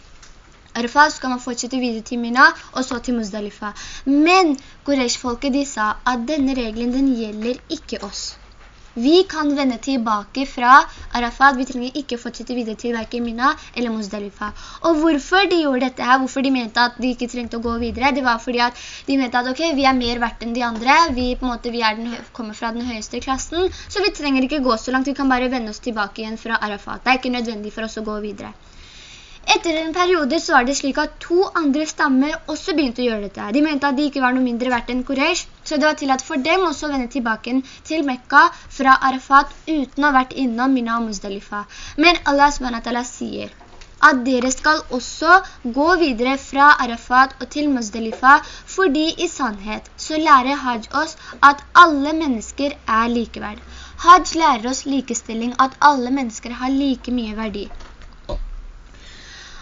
Arafat så skal man fortsette videre til Mina, og så til Muzdalifa. Men Quraysh-folket de sa at denne regelen den gjelder ikke oss. Vi kan vende tilbake fra Arafat, vi trenger ikke fortsette videre til hverken Mina eller Muzdalifa. Og hvorfor de gjorde dette her, hvorfor de mente at de ikke trengte å gå videre, det var fordi at de mente at ok, vi er mer verdt enn de andre, vi, på en måte, vi den, kommer fra den høyeste klassen, så vi trenger ikke gå så langt, vi kan bare vende oss tilbake igjen fra Arafat. Det er ikke nødvendig for oss å gå videre. Etter en periode så var det slik at to andre stammer også begynte å gjøre dette. De mente at de ikke var noe mindre verdt enn Quraysh, så det var til at for dem også vende tilbake til Mekka fra Arafat uten å ha vært innom Mina og Muzdalifa. Men Allah SWT sier at dere skal også gå videre fra Arafat og til Muzdalifa, fordi i sannhet så lærer Hajj oss at alle mennesker er likeverd. Hajj lærer oss likestilling, at alle mennesker har like mye verdi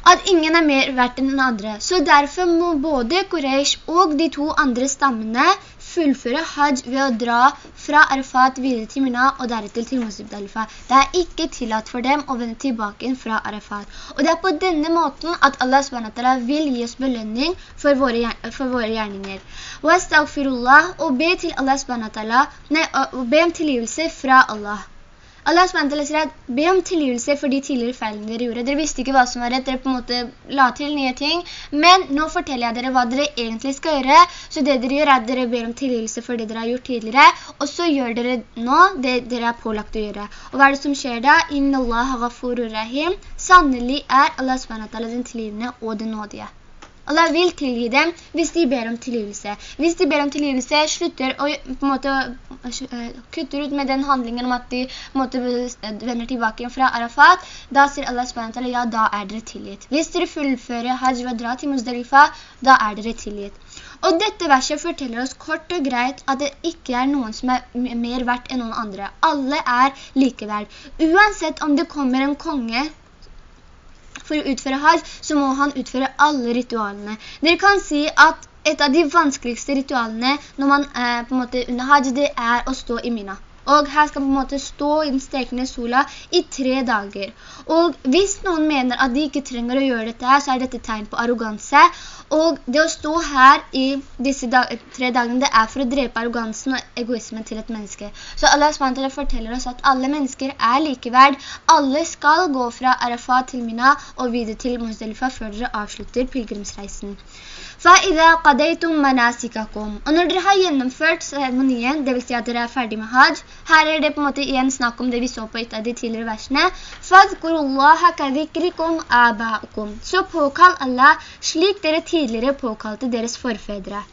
at ingen er mer verdt enn den andre. Så derfor må både Quraysh og de to andre stammene fullføre hajj ved å dra fra Arafat videre til Mina og deretter til Muzdalifa. Det er ikke tillatt for dem å vende tilbake inn fra Arafat. Og det er på denne måten at Allah SWT vil gi oss belønning for våre, for våre gjerninger. Og be til Allah SWT, nei, og be om tilgivelse fra Allah. Allah SWT sier at be om tilgivelse for de tidligere feilene dere gjorde. Dere visste ikke hva som var rett, dere på en måte la til nye ting. Men nå forteller jeg dere hva dere egentlig skal gjøre. Så det dere gjør er at dere ber om tilgivelse for det dere har gjort tidligere. Og så gjør dere nå det dere er pålagt å gjøre. Og hva er det som skjer da? Inna Allah ghafurur rahim. Sannelig er Allah SWT den tilgivende og den nådige. Allah vil tilgi dem hvis de ber om tilgivelse. Hvis de ber om tilgivelse, slutter en måte kutter ut med den handlingen om at de måte, vender tilbake fra Arafat, da sier Allah SWT, ja, da er dere tilgitt. Hvis dere fullfører hajj og drar til Muzdalifa, da er dere tilgitt. Og dette verset forteller oss kort og greit at det ikke er noen som er mer verdt enn noen andre. Alle er likeverd. Uansett om det kommer en konge for å utføre hajj, så må han utføre alle ritualene. Dere kan si at et av de vanskeligste ritualene når man er på en måte under hajj, det er å stå i mina. Og her skal man på en måte stå i den stekende sola i tre dager. Og hvis noen mener at de ikke trenger å gjøre dette her, så er dette tegn på arroganse. Og det å stå her i disse dag tre dagene, det er for å drepe arrogansen og egoismen til et menneske. Så Allah SWT forteller oss at alle mennesker er likeverd. Alle skal gå fra Arafat til Mina og videre til Muzdalifa før dere avslutter pilgrimsreisen. Og når dere har gjennomført seremonien, det vil si at dere er ferdig med hajj, her er det på en måte igjen snakk om det vi så på et av de tidligere versene. Så påkall Allah slik dere tidligere påkalte deres forfedre.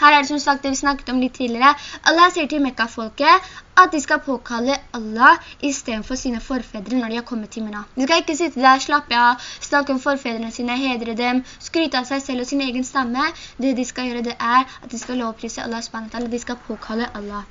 Her er det som sagt det vi snakket om litt tidligere. Allah sier til Mekka-folket at de skal påkalle Allah i stedet for sine forfedre når de har kommet til Mina. De skal ikke sitte der, slappe av, snakke om forfedrene sine, hedre dem, skryte av seg selv og sin egen stamme. Det de skal gjøre det er at de skal lovprise Allah, de skal påkalle Allah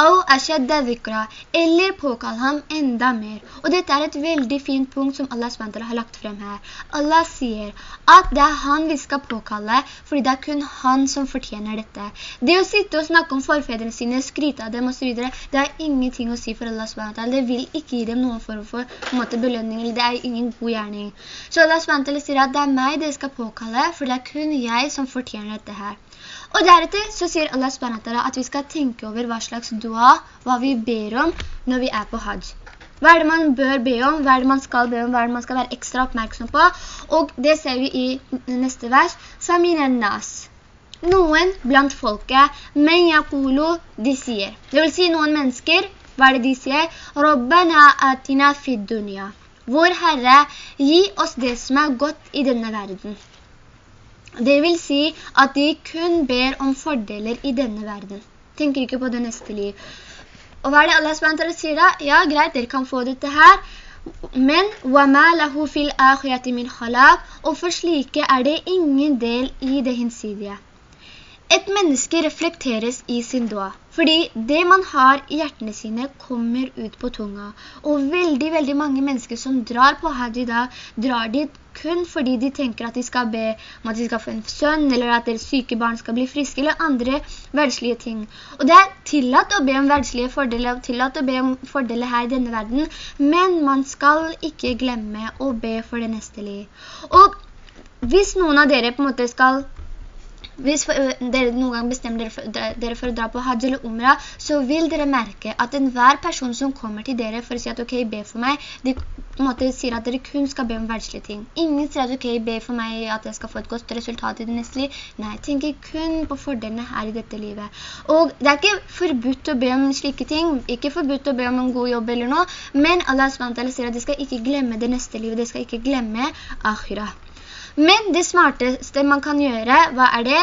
eller påkall ham enda mer. Og dette er et veldig fint punkt som Allah SWT har lagt frem her. Allah sier at det er han vi skal påkalle, fordi det er kun han som fortjener dette. Det å sitte og snakke om forfedrene sine, skryte av dem og så videre, det er ingenting å si for Allah SWT. Det vil ikke gi dem noen form for måte, belønning, eller det er ingen god gjerning. Så Allah SWT sier at det er meg det skal påkalle, for det er kun jeg som fortjener dette her. Og deretter så sier Allah SWT at vi skal tenke over hva slags dua, hva vi ber om når vi er på hajj. Hva er det man bør be om? Hva er det man skal be om? Hva er det man skal være ekstra oppmerksom på? Og det ser vi i neste vers. Faminen nas. Noen blant folket, men yakulu, de sier. Det vil si noen mennesker, hva er det de sier? Rabbana atina fid dunya. Vår Herre, gi oss det som er godt i denne verden. Det vil si at de kun ber om fordeler i denne verden. Tenker ikke på det neste liv. Og hva er det Allah SWT sier da? Ja, greit, dere kan få dette her. Men وَمَا لَهُ فِي الْآخِرَةِ مِنْ خَلَاق Og for slike er det ingen del i det hinsidige. Et menneske reflekteres i sin dua, fordi det man har i hjertene sine kommer ut på tunga. Og veldig, veldig mange mennesker som drar på hajj i dag, drar dit kun fordi de tenker at de skal be om at de skal få en sønn, eller at deres syke barn skal bli friske, eller andre verdslige ting. Og det er tillatt å be om verdslige fordeler, og tillatt å be om fordeler her i denne verden, men man skal ikke glemme å be for det neste liv. Og hvis noen av dere på en måte skal hvis dere noen gang bestemmer dere for, å dra på hajj eller umrah, så vil dere merke at enhver person som kommer til dere for å si at ok, be for meg, de måte sier at dere kun skal be om verdslige ting. Ingen sier at ok, be for meg at jeg skal få et godt resultat i det neste liv. Nei, tenker kun på fordelene her i dette livet. Og det er ikke forbudt å be om slike ting, ikke forbudt å be om en god jobb eller noe, men Allah sier at de skal ikke glemme det neste livet, de skal ikke glemme akhirah. Men det smarteste man kan gjøre, hva er det?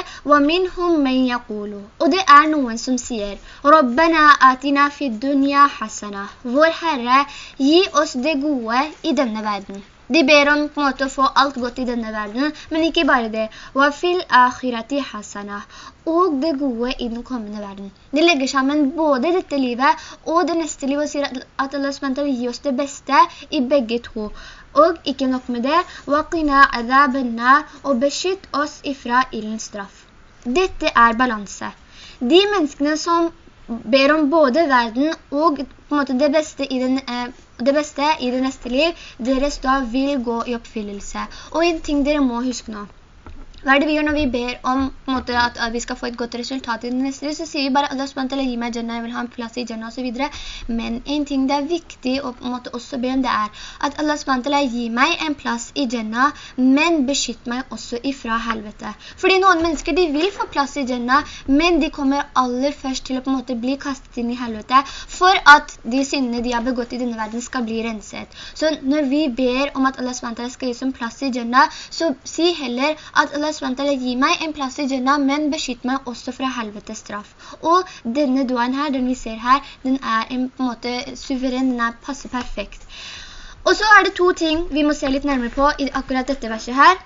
Og det er noen som sier, «Rabbana Vår Herre, gi oss det gode i denne verden. De ber om på en måte å få alt godt i denne verden, men ikke bare det. «Wafil akhirati hasana» og det gode i den kommende verden. De legger sammen både dette livet og det neste livet og sier at Allah SWT vil gi oss det beste i begge to. Og ikke nok med det, وَقِنَا عَذَابَ النَّارِ og beskytt oss ifra illens straff. Dette er balanse. De menneskene som ber om både verden og på en måte det beste i den, eh, det beste i det neste liv, deres da vil gå i oppfyllelse. Og en ting dere må huske nå. Hva er det vi gjør når vi ber om måte, at, vi skal få et godt resultat i den neste? Så sier vi bare Allah SWT gi meg Jannah, jeg vil ha en plass i Jannah og så videre. Men en ting det er viktig å på måte, også be om det er at Allah SWT gi meg en plass i Jannah, men beskytt meg også ifra helvete. Fordi noen mennesker de vil få plass i Jannah, men de kommer aller først til å på en måte bli kastet inn i helvete for at de syndene de har begått i denne verden skal bli renset. Så når vi ber om at Allah SWT skal gi oss en plass i Jannah, så si heller at Allah Allah SWT gi meg en plass i Jannah, men beskytt meg også fra helvetes straff. Og denne duaen her, den vi ser her, den er en, på en måte suveren, den er passe perfekt. Og så er det to ting vi må se litt nærmere på i akkurat dette verset her.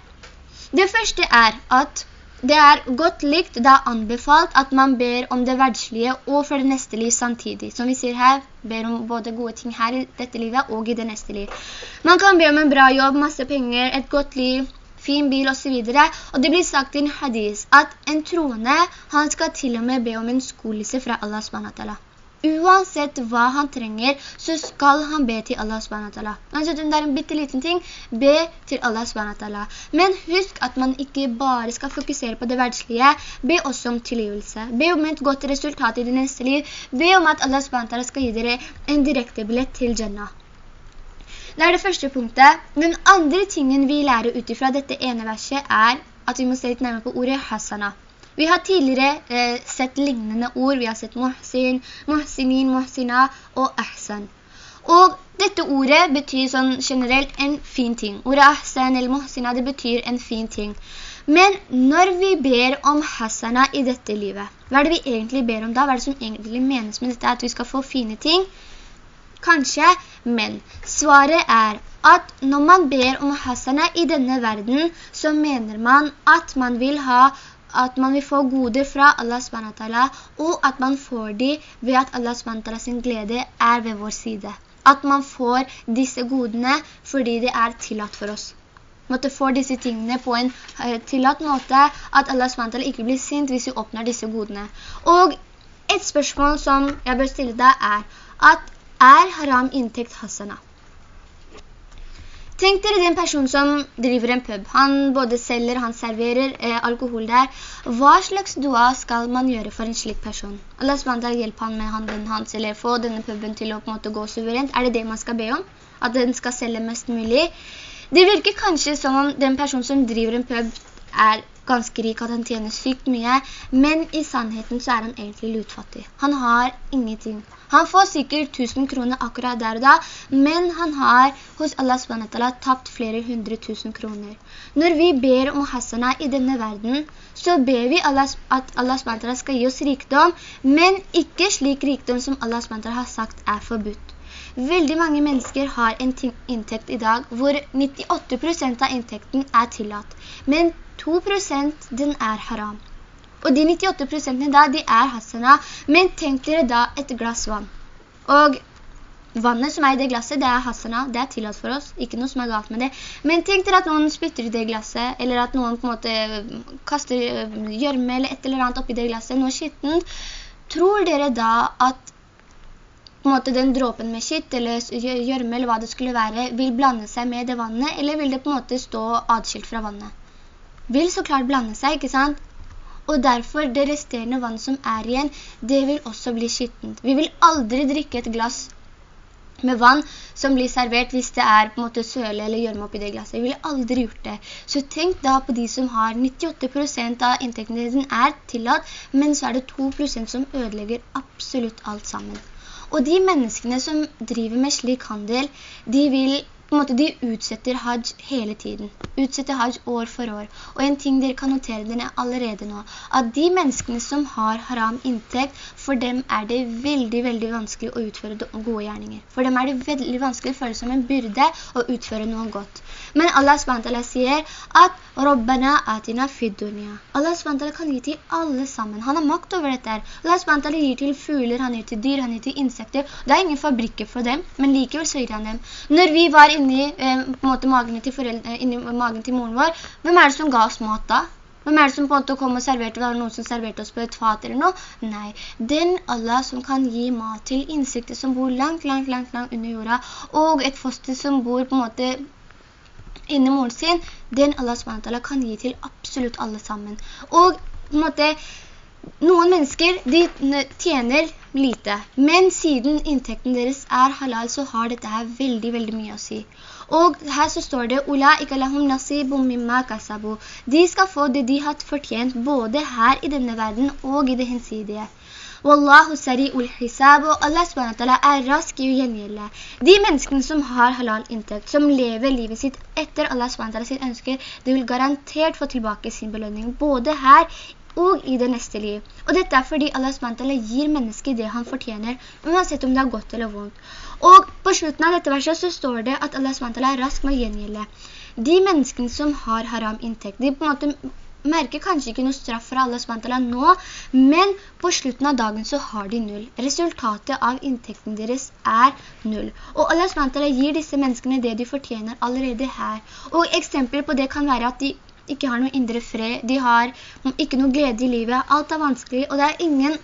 Det første er at det er godt likt, det er anbefalt at man ber om det verdslige og for det neste liv samtidig. Som vi sier her, ber om både gode ting her i dette livet og i det neste liv. Man kan be om en bra jobb, masse penger, et godt liv, fin bil og så videre. Og det blir sagt i en hadis at en troende, han skal til og med be om en skolisse fra Allah SWT. Uansett hva han trenger, så skal han be til Allah SWT. Altså, det er en bitte liten ting, be til Allah SWT. Men husk at man ikke bare skal fokusere på det verdslige, be også om tilgivelse. Be om et godt resultat i det neste liv. Be om at Allah SWT skal gi dere en direkte billett til Jannah. Det er det første punktet. Den andre tingen vi lærer utifra dette ene verset er at vi må se litt nærmere på ordet hasana. Vi har tidligere eh, sett lignende ord. Vi har sett muhsin, muhsinin, muhsina og ahsan. Og dette ordet betyr sånn generelt en fin ting. Ordet ahsan eller muhsina, det betyr en fin ting. Men når vi ber om hasana i dette livet, hva er det vi egentlig ber om da? Hva er det som egentlig menes med dette? At vi skal få fine ting? Kanskje, men svaret er at når man ber om hasana i denne verden, så mener man at man vil ha at man vil få goder fra Allah SWT, og at man får de ved at Allah SWT sin glede er ved vår side. At man får disse godene fordi det er tillatt for oss. Måtte få disse tingene på en uh, tillatt måte, at Allah SWT ikke blir sint hvis vi oppnår disse godene. Og et spørsmål som jeg bør stille deg er, at er haram inntekt hasana? Tenk dere den personen som driver en pub. Han både selger, han serverer eh, alkohol der. Hva slags dua skal man gjøre for en slik person? Allah SWT hjelper han med handelen hans, eller få denne puben til å på måte gå suverent. Er det det man skal be om? At den skal selge mest mulig? Det virker kanskje som om den personen som driver en pub er ganske rik, at han tjener sykt mye, men i sannheten så er han egentlig lutfattig. Han har ingenting. Han får sikkert 1000 kroner akkurat der og da, men han har hos Allah SWT tapt flere hundre tusen kroner. Når vi ber om hasana i denne verden, så ber vi at Allah SWT skal gi oss rikdom, men ikke slik rikdom som Allah SWT har sagt er forbudt. Veldig mange mennesker har en inntekt i dag hvor 98% av inntekten er tillatt, men 2% den er haram. Og de 98% da, de er hasana. Men tenk dere da et glass vann. Og vannet som er i det glasset, det er hasana. Det er tillatt for oss. Ikke noe som er galt med det. Men tenk dere at noen spytter i det glasset, eller at noen på en måte kaster hjørme gjørme eller et eller annet oppi det glasset, noe skittent. Tror dere da at på en måte den dråpen med skitt eller gjørme eller hva det skulle være, vil blande seg med det vannet, eller vil det på en måte stå adskilt fra vannet? Vil så klart blande seg, ikke sant? og derfor det resterende vann som er igjen, det vil også bli skittent. Vi vil aldri drikke et glass med vann som blir servert hvis det er på en måte søle eller gjørme i det glasset. Vi vil aldri gjort det. Så tenk da på de som har 98% av inntekten din er tillatt, men så er det 2% som ødelegger absolutt alt sammen. Og de menneskene som driver med slik handel, de vil på en måte de utsetter hajj hele tiden. Utsetter hajj år for år. Og en ting dere kan notere dere allerede nå, at de menneskene som har haram inntekt, for dem er det veldig, veldig vanskelig å utføre gode gjerninger. For dem er det veldig vanskelig å føle som en byrde å utføre noe godt. Men Allah SWT sier at «Rabbana atina fid. Allah SWT kan gi til alle sammen. Han har makt over dette her. Allah SWT gir til fugler, han gir til dyr, han gir til insekter. Det er ingen fabrikker for dem, men likevel så gir han dem. Når vi var inni, eh, magen, til foreldre, inni magen til moren vår, hvem er det som ga oss mat da? Hvem er det som på en måte kom og serverte? Var det noen som serverte oss på et fat eller noe? Nei, den Allah som kan gi mat til insekter som bor langt, langt, langt, langt under jorda, og et foster som bor på en måte inni moren sin, den Allah kan gi til absolutt alle sammen. Og på en måte, noen mennesker, de tjener lite, men siden inntekten deres er halal, så har dette her veldig, veldig mye å si. Og her så står det «Ula'ika lahum nasibum mimma kasabu». De skal få det de har fortjent både her i denne verden og i det hensidige. Wallahu sari'ul hisab, Allah SWT er rask i å. De menneskene som har halal inntekt, som lever livet sitt etter Allah SWT sitt ønsker, de vil garantert få tilbake sin belønning, både her og i det neste liv. Og dette er fordi Allah SWT gir mennesket det han fortjener, uansett om det er godt eller vondt. Og på slutten av dette verset så står det at Allah SWT er rask med å gjengjelde. De menneskene som har haram inntekt, de på en måte merker kanskje ikke noe straff fra Allah SWT nå, men på slutten av dagen så har de null. Resultatet av inntekten deres er null. Og Allah SWT gir disse menneskene det de fortjener allerede her. Og eksempler på det kan være at de ikke har noe indre fred, de har ikke noe glede i livet, alt er vanskelig, og det er ingen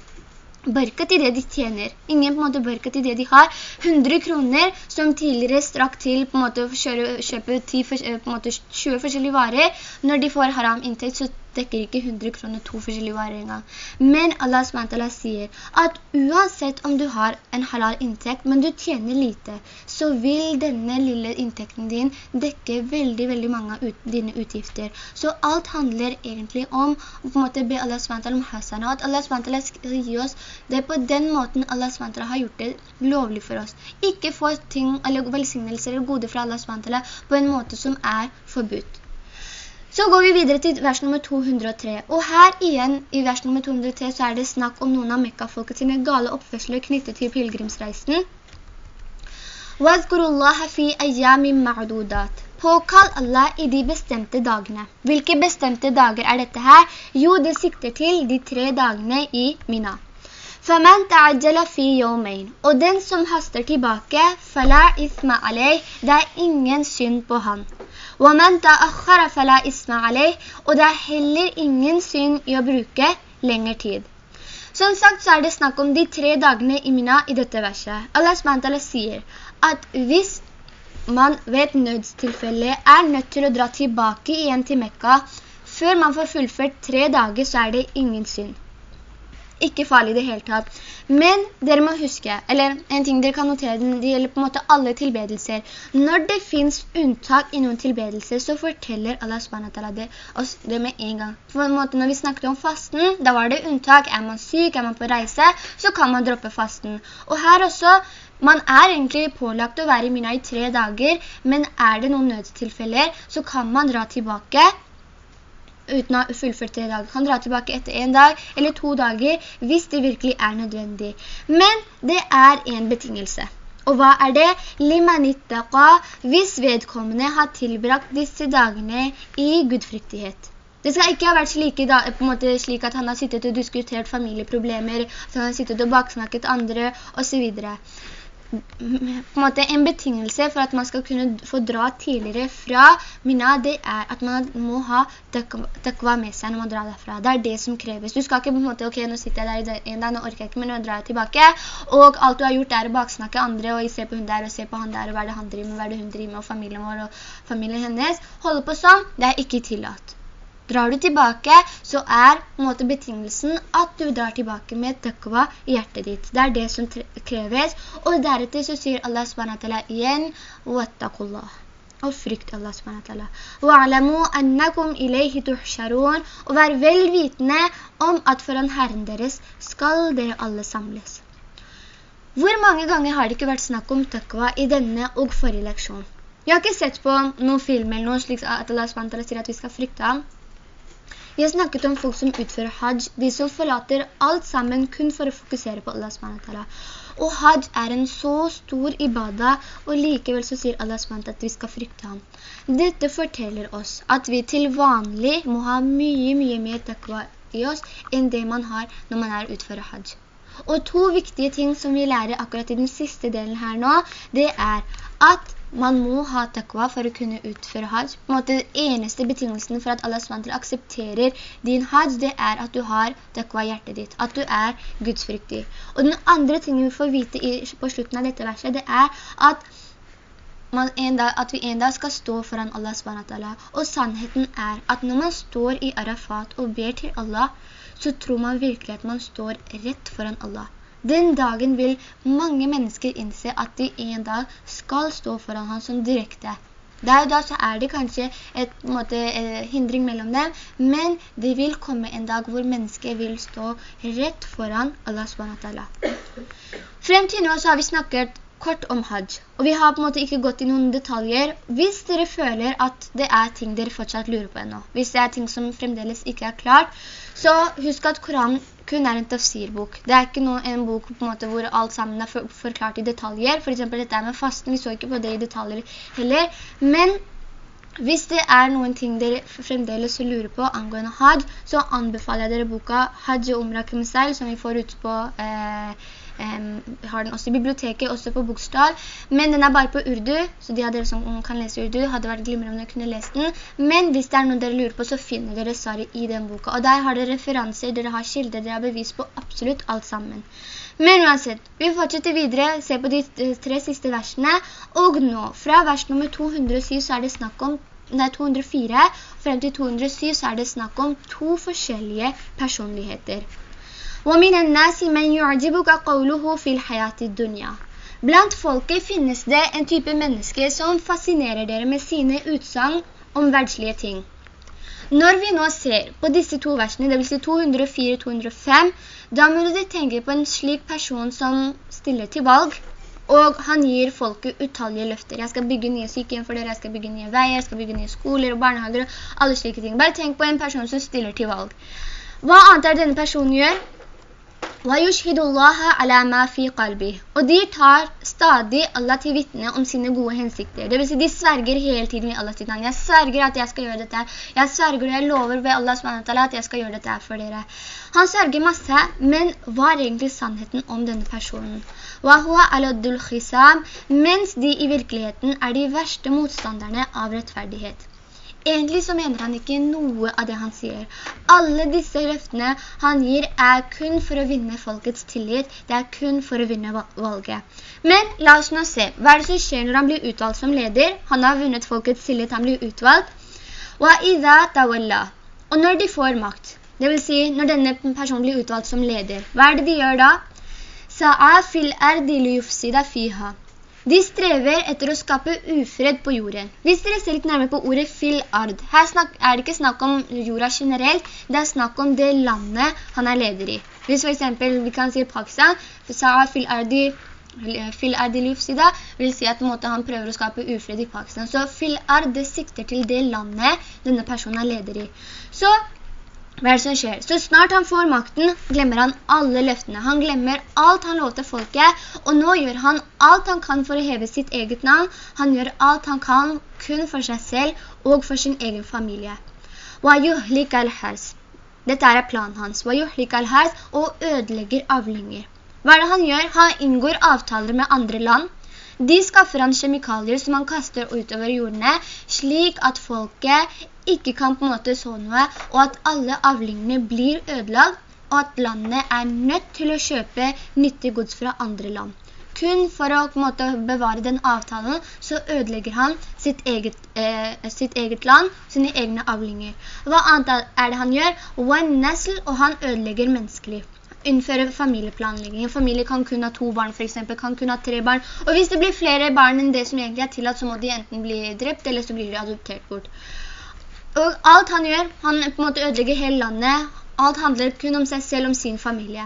børket i det de tjener. Ingen på en måte børket i det de har. 100 kroner som tidligere strakk til på en måte å kjøpe 10, på en måte 20 forskjellige varer. Når de får haram inntekt, så dekker ikke 100 kroner to forskjellige varer engang. Men Allah SWT sier at uansett om du har en halal inntekt, men du tjener lite, så vil denne lille inntekten din dekke veldig, veldig mange av ut, dine utgifter. Så alt handler egentlig om å på en måte be Allah SWT om hasana, at Allah SWT skal gi oss det på den måten Allah SWT har gjort det lovlig for oss. Ikke få ting, eller velsignelser eller gode fra Allah SWT på en måte som er forbudt. Så går vi videre til vers nummer 203. Og her igjen i vers nummer 203 så er det snakk om noen av Mekka-folket sine gale oppførseler knyttet til pilgrimsreisen. Påkall Allah i de bestemte dagene. Hvilke bestemte dager er dette her? Jo, det sikter til de tre dagene i Mina. فَمَنْ تَعَجَّلَ فِي يَوْمَيْن Og den som haster tilbake, فَلَا إِثْمَ عَلَيْهِ Det er ingen synd på han. وَمَنْ تَأَخَّرَ فَلَا إِثْمَ عَلَيْهِ Og det er heller ingen synd i å bruke lengre tid. Som sagt så er det snakk om de tre dagene i Mina i dette verset. Allah SWT sier at hvis man ved et nødstilfelle er nødt til å dra tilbake igjen til Mekka, før man får fullført tre dager så er det ingen synd ikke farlig i det hele tatt. Men dere må huske, eller en ting dere kan notere, det gjelder på en måte alle tilbedelser. Når det finns unntak i noen tilbedelser, så forteller Allah SWT det, oss det med en gang. På en måte, når vi snakket om fasten, da var det unntak. Er man syk, er man på reise, så kan man droppe fasten. Og her også, man er egentlig pålagt å være i Mina i tre dager, men er det noen nødstilfeller, så kan man dra tilbake uten å ha fullført tre dager. Kan dra tilbake etter en dag eller to dager hvis det virkelig er nødvendig. Men det er en betingelse. Og hva er det? Limanittaqa, hvis vedkommende har tilbrakt disse dagene i gudfryktighet. Det skal ikke ha vært slik, da, slik, at han har sittet og diskutert familieproblemer, at han har sittet og baksnakket andre, og så videre en måte en betingelse for at man skal kunne få dra tidligere fra Mina, det er at man må ha takva med seg når man drar derfra. Det er det som kreves. Du skal ikke på en måte, ok, nå sitter jeg der en dag, nå orker jeg ikke, men nå drar jeg tilbake. Og alt du har gjort er å baksnakke andre, og se på hun der, og se på han der, og hva er det han driver med, hva er det hun driver med, og familien vår, og familien hennes. Holde på sånn, det er ikke tillatt. Drar du tilbake, så er måte, betingelsen at du drar tilbake med takva i hjertet ditt. Det er det som kreves. Og deretter så sier Allah SWT igjen, «Wattakullah» og frykt Allah SWT. «Wa'alamu annakum ilayhi tuhsharun» og vær velvitende om at foran Herren deres skal dere alle samles. Hvor mange ganger har det ikke vært snakk om takva i denne og forrige leksjon? Vi har ikke sett på noen film eller noe slik at Allah sier at vi skal frykte ham. Vi har snakket om folk som utfører hajj, de som forlater alt sammen kun for å fokusere på Allah SWT. Og hajj er en så stor ibada, og likevel så sier Allah SWT at vi skal frykte ham. Dette forteller oss at vi til vanlig må ha mye, mye mer takva i oss enn det man har når man er utfører hajj. Og to viktige ting som vi lærer akkurat i den siste delen her nå, det er at man må ha takva for å kunne utføre hajj. På en måte, eneste betingelsen for at Allah SWT aksepterer din hajj, det er at du har takva i hjertet ditt, at du er gudsfryktig. Og den andre tingen vi får vite i, på slutten av dette verset, det er at, dag, at vi en dag skal stå foran Allah SWT. Og sannheten er at når man står i Arafat og ber til Allah, så tror man virkelig at man står rett foran Allah. Den dagen vil mange mennesker innse at de en dag skal stå foran han som direkte. Der og da så er det kanskje et måte, eh, hindring mellom dem, men det vil komme en dag hvor mennesket vil stå rett foran Allah SWT. Frem til nå så har vi snakket kort om hajj, og vi har på en måte ikke gått i noen detaljer. Hvis dere føler at det er ting dere fortsatt lurer på ennå, hvis det er ting som fremdeles ikke er klart, så husk at Koranen kun er en tafsirbok. Det er ikke noe, en bok en måte hvor alt sammen er for, forklart i detaljer. For eksempel dette med fasten, vi så ikke på det i detaljer heller. Men hvis det er noen ting dere fremdeles lurer på angående hajj, så anbefaler jeg dere boka Hajj og Umrah Kumsail, som vi får ut på eh, Jeg har den også i biblioteket, også på bokstav, men den er bare på urdu, så de av dere som kan lese urdu hadde vært glimrende om dere kunne lese den. Men hvis det er noe dere lurer på, så finner dere Sari i den boka. Og der har dere referanser, dere har kilder, dere har bevis på absolutt alt sammen. Men uansett, vi fortsetter videre, se på de tre siste versene, og nå, fra vers nummer 207 så er det snakk om nei, 204, frem til 207 så er det snakk om to forskjellige personligheter. وَمِنَ النَّاسِ مَنْ يُعْجِبُكَ قَوْلُهُ فِي الْحَيَاةِ الدُّنْيَا Blant folket finnes det en type menneske som fascinerer dere med sine utsang om verdslige ting. Når vi nå ser på disse to versene, det vil si 204-205, da må du tenke på en slik person som stiller til valg, og han gir folket utallige løfter. Jeg skal bygge nye sykehjem for dere, jeg skal bygge nye veier, jeg skal bygge nye skoler og barnehager og alle slike ting. Bare tenk på en person som stiller til valg. Hva annet er denne personen gjør? Og de tar stadig Allah til vittne om sine gode hensikter. Det vil si, de sverger hele tiden i Allahs navn. Jeg sverger at jeg skal gjøre dette. Jeg sverger og jeg lover ved Allah SWT at jeg skal gjøre dette for dere. Han sverger masse, men hva er egentlig sannheten om denne personen? mens de i virkeligheten er de verste motstanderne av rettferdighet. Egentlig så mener han ikke noe av det han sier. Alle disse løftene han gir er kun for å vinne folkets tillit. Det er kun for å vinne valget. Men la oss nå se. Hva er det som skjer når han blir utvalgt som leder? Han har vunnet folkets tillit, han blir utvalgt. Og når de får makt, det vil si når denne personen blir utvalgt som leder, hva er det de gjør da? De strever etter å skape ufred på jorden. Hvis dere ser litt nærmere på ordet fil ard, her er det ikke snakk om jorda generelt, det er snakk om det landet han er leder i. Hvis for eksempel vi kan si Pakistan, sa fil ardi fil ardi liyufsida vil si at måte, han prøver å skape ufred i Pakistan. Så fil ard, det sikter til det landet denne personen er leder i. Så hva er det som skjer? Så snart han får makten, glemmer han alle løftene. Han glemmer alt han lovte folket, og nå gjør han alt han kan for å heve sitt eget navn. Han gjør alt han kan kun for seg selv og for sin egen familie. Dette er planen hans. Og ødelegger avlinger. Hva er det han gjør? Han inngår avtaler med andre land. De skaffer han kjemikalier som han kaster utover jordene, slik at folket ikke kan på en måte så noe, og at alle avlingene blir ødelagt, og at landet er nødt til å kjøpe nyttig gods fra andre land. Kun for å på en måte bevare den avtalen, så ødelegger han sitt eget, eh, sitt eget land, sine egne avlinger. Hva annet er det han gjør? One nestle, og han ødelegger menneskelig innføre familieplanlegging. En familie kan kun ha to barn for eksempel, kan kun ha tre barn. Og hvis det blir flere barn enn det som egentlig er tillatt, så må de enten bli drept, eller så blir de adoptert bort. Og alt han gjør, han på en måte ødelegger hele landet. Alt handler kun om seg selv, om sin familie.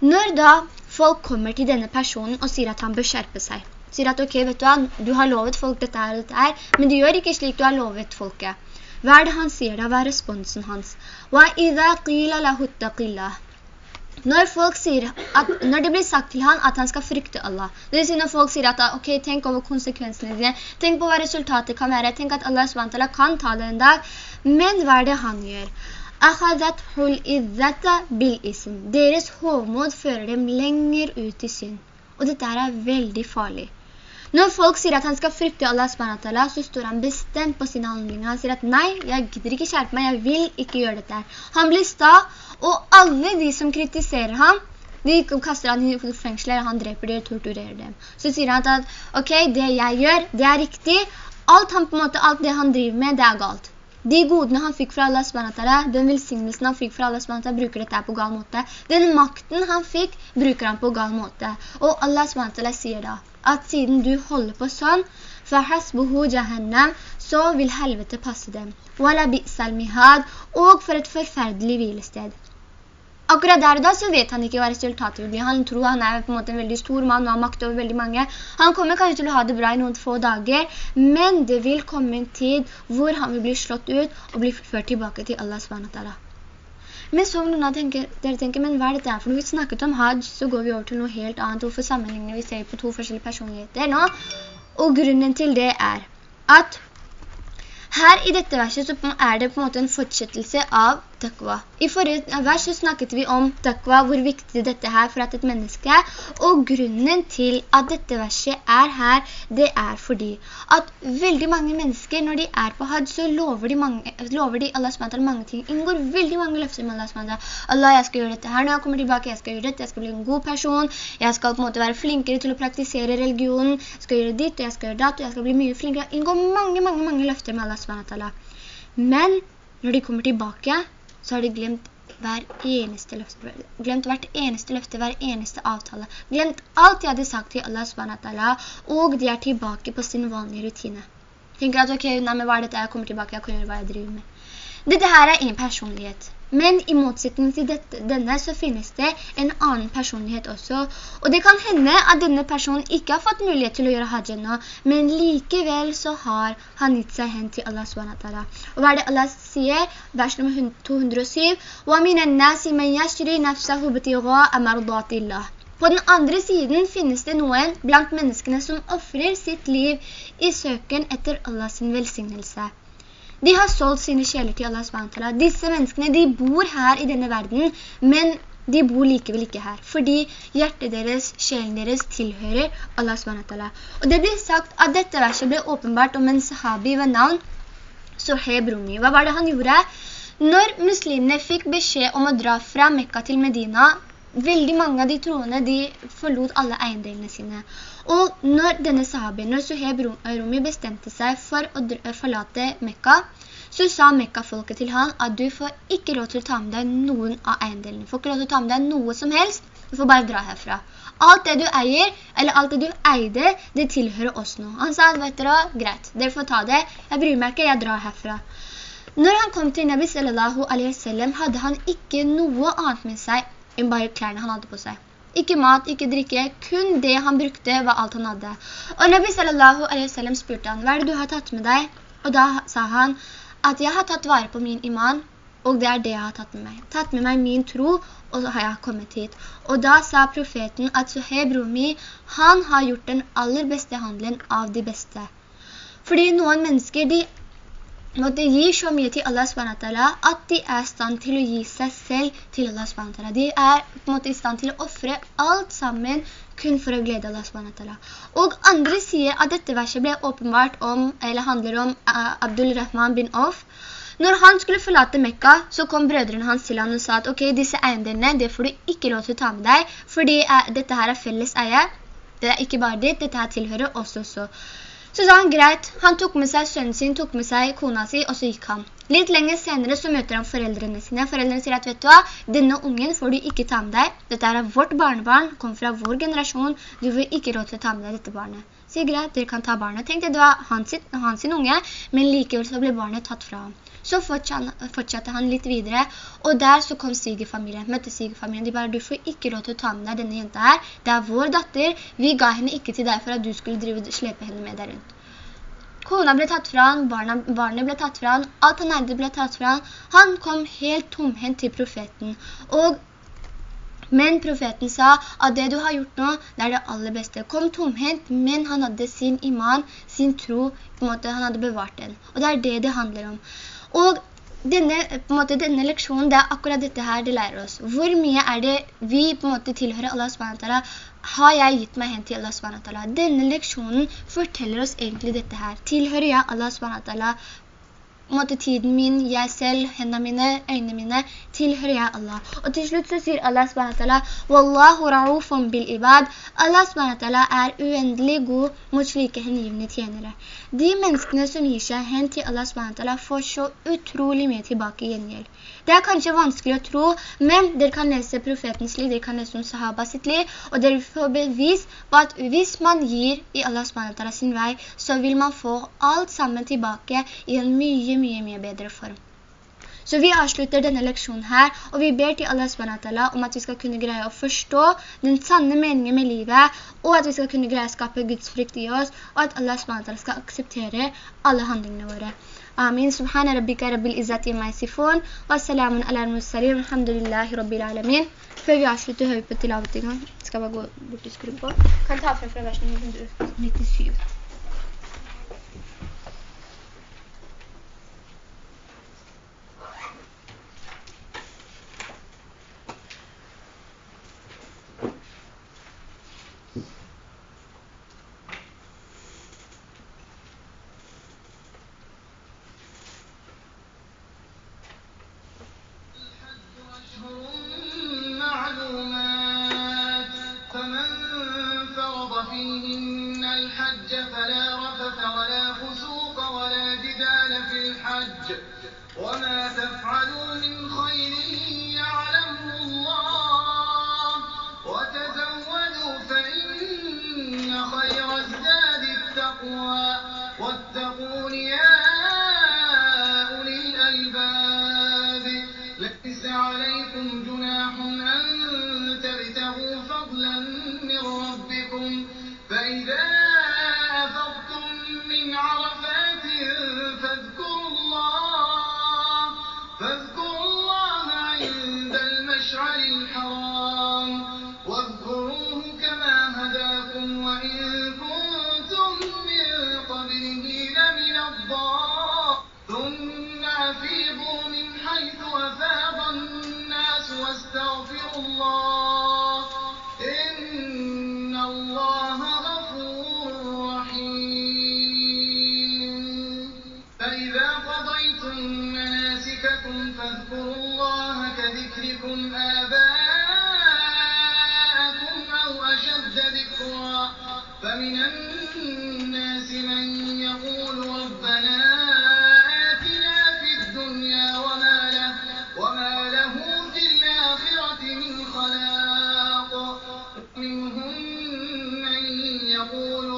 Når da folk kommer til denne personen og sier at han bør skjerpe seg, sier at ok, vet du hva, du har lovet folk dette her og dette her, men du gjør ikke slik du har lovet folket. Hva er det han sier da? Hva er responsen hans? «Wa idha qila lahu taqillah» når, at, når, det blir sagt til han at han skal frykte Allah, det vil si når folk sier at ok, tenk over konsekvensene dine, tenk på hva resultatet kan være, tenk at Allah SWT kan ta det en dag, men hva er det han gjør? Deres hovmod fører dem lenger ut i synd. Og dette er veldig farlig. Når folk sier at han skal frykte Allah SWT, så står han bestemt på sine handlinger. Han sier at nei, jeg gidder ikke kjærpe meg, jeg vil ikke gjøre dette. Han blir sta, og alle de som kritiserer ham, de kaster han i fengsler, han dreper dem, torturerer dem. Så sier han at, ok, det jeg gjør, det er riktig. Alt, han, måte, alt det han driver med, det er galt. De godene han fikk fra Allah SWT, den velsignelsen han fikk fra Allah SWT, bruker dette på gal måte. Den makten han fikk, bruker han på gal måte. Og Allah SWT sier da, at siden du holder på sånn, فَحَسْبُهُ جَهَنَّمْ så vil helvete passe dem. Og for et forferdelig hvilested. Akkurat der og da så vet han ikke hva resultatet vil bli. Han tror han er på en måte en veldig stor mann og har makt over veldig mange. Han kommer kanskje til å ha det bra i noen få dager, men det vil komme en tid hvor han vil bli slått ut og bli ført tilbake til Allah SWT. Men så noen av tenker, dere tenker, men hva er dette for når vi snakket om hajj, så går vi over til noe helt annet. Hvorfor sammenligner vi ser på to forskjellige personligheter nå? Og grunnen til det er at her i dette verset så er det på en måte en fortsettelse av takwa. I forrige vers så snakket vi om takva, hvor viktig dette er for at et menneske er, og grunnen til at dette verset er her, det er fordi at veldig mange mennesker, når de er på hajj, så lover de, mange, lover de Allah SWT mange ting, inngår veldig mange løfter med Allah SWT. Allah, jeg skal gjøre dette her når jeg kommer tilbake, jeg skal gjøre dette, jeg skal bli en god person, jeg skal på en måte være flinkere til å praktisere religionen, jeg skal gjøre ditt, og jeg skal gjøre datt, jeg skal bli mye flinkere. Inngår mange, mange, mange løfter med Allah SWT. Men når de kommer tilbake, så har de glemt hver eneste løfte, glemt hvert eneste løfte, hver eneste avtale, glemt alt de hadde sagt til Allah SWT, og de er tilbake på sin vanlige rutine. Tenker at, ok, nei, men hva er dette? Jeg kommer tilbake, jeg kan gjøre hva jeg driver med. Dette her er ingen personlighet. Men i motsetning til dette, denne så finnes det en annen personlighet også. Og det kan hende at denne personen ikke har fått mulighet til å gjøre hajj nå, men likevel så har han gitt seg hen til Allah SWT. Og hva er det Allah sier? Vers nummer 207. وَمِنَ النَّاسِ مَنْ يَشْرِي نَفْسَهُ بِتِغَاءَ مَرْضَاتِ اللَّهِ på den andre siden finnes det noen blant menneskene som offrer sitt liv i søken etter Allahs velsignelse. De har solgt sine sjeler til Allah SWT. Disse menneskene, de bor her i denne verden, men de bor likevel ikke her, fordi hjertet deres, sjelen deres tilhører Allah SWT. Og det blir sagt at dette verset ble åpenbart om en sahabi ved navn Suhaib Rumi. Hva var det han gjorde? Når muslimene fikk beskjed om å dra fra Mekka til Medina, veldig mange av de troende, de forlot alle eiendelene sine. Og når denne sahabien, når Suheb Rumi bestemte seg for å forlate Mekka, så sa Mekka-folket til han at du får ikke råd til å ta med deg noen av eiendelene. Du får ikke råd til å ta med deg noe som helst, du får bare dra herfra. Alt det du eier, eller alt det du eide, det tilhører oss nå. Han sa, vet dere, greit, dere får ta det, jeg bryr meg ikke, jeg drar herfra. Når han kom til Nabi sallallahu alaihi wasallam, hadde han ikke noe annet med seg enn bare klærne han hadde på seg. Ikke mat, ikke drikke, kun det han brukte var alt han hadde. Og Nabi sallallahu alaihi wasallam spurte han, hva er det du har tatt med deg? Og da sa han at jeg har tatt vare på min iman, og det er det jeg har tatt med meg. Tatt med meg min tro, og så har jeg kommet hit. Og da sa profeten at Suhaib Rumi, han har gjort den aller beste handelen av de beste. Fordi noen mennesker, de måtte gi så mye til Allah SWT at de er i stand til å gi seg selv til Allah SWT. De er på en måte i stand til å offre alt sammen kun for å glede Allah SWT. Og andre sier at dette verset ble åpenbart om, eller handler om uh, Abdul Rahman bin Auf. Når han skulle forlate Mekka, så kom brødrene hans til han og sa at ok, disse eiendelene, det får du ikke lov til å ta med deg, fordi uh, dette her er felles eie. Det er ikke bare ditt, dette her tilhører oss også. Så sa han greit, han tok med seg sønnen sin, tok med seg kona si, og så gikk han. Litt lenger senere så møter han foreldrene sine. Foreldrene sier at, vet du hva, denne ungen får du ikke ta med deg. Dette er vårt barnebarn, kom fra vår generasjon, du får ikke råd til å ta med deg dette barnet. Sier greit, dere kan ta barnet. Tenk det var hans, hans unge, men likevel så ble barnet tatt fra ham. Så fortsatte han litt videre, og der så kom svigerfamilien, møtte svigerfamilien. De bare, du får ikke lov til å ta med deg denne jenta her. Det er vår datter. Vi ga henne ikke til deg for at du skulle drive, slepe henne med deg rundt. Kona ble tatt fra han, barna, barnet ble tatt fra han, alt han eide ble tatt fra han. Han kom helt tomhent til profeten, og men profeten sa at det du har gjort nå, det er det aller beste. Kom tomhent, men han hadde sin iman, sin tro, på en måte han hadde bevart den. Og det er det det handler om. Og denne, måte, denne leksjonen, det er akkurat dette her det lærer oss. Hvor mye er det vi på en måte tilhører Allah SWT? Har jeg gitt meg hen til Allah SWT? Denne leksjonen forteller oss egentlig dette her. Tilhører jeg Allah SWT måte tiden min, jeg selv, hendene mine, øynene mine, tilhører jeg Allah. Og til slutt så sier Allah SWT, Wallahu ra'ufun bil ibad. Allah SWT er uendelig god mot slike hengivende tjenere. De menneskene som gir seg hen til Allah SWT får så utrolig mye tilbake i gjengjeld. Det er kanskje vanskelig å tro, men dere kan lese profetens liv, dere kan lese om sahaba sitt liv, og dere får bevis på at hvis man gir i Allah SWT sin vei, så vil man få alt sammen tilbake i en mye mye, mye bedre form. Så vi avslutter denne leksjonen her, og vi ber til Allah SWT om at vi skal kunne greie å forstå den sanne meningen med livet, og at vi skal kunne greie å skape Guds frykt i oss, og at Allah SWT skal akseptere alle handlingene våre. Amin. Subhana rabbika rabbil izzati ma yasifun, wa salamun ala al-mursalin, alhamdulillahi rabbil alamin. Før vi avslutter høy på tilavetinga, skal bare gå bort og skru på. Kan ta fra fra versen nummer 197. الله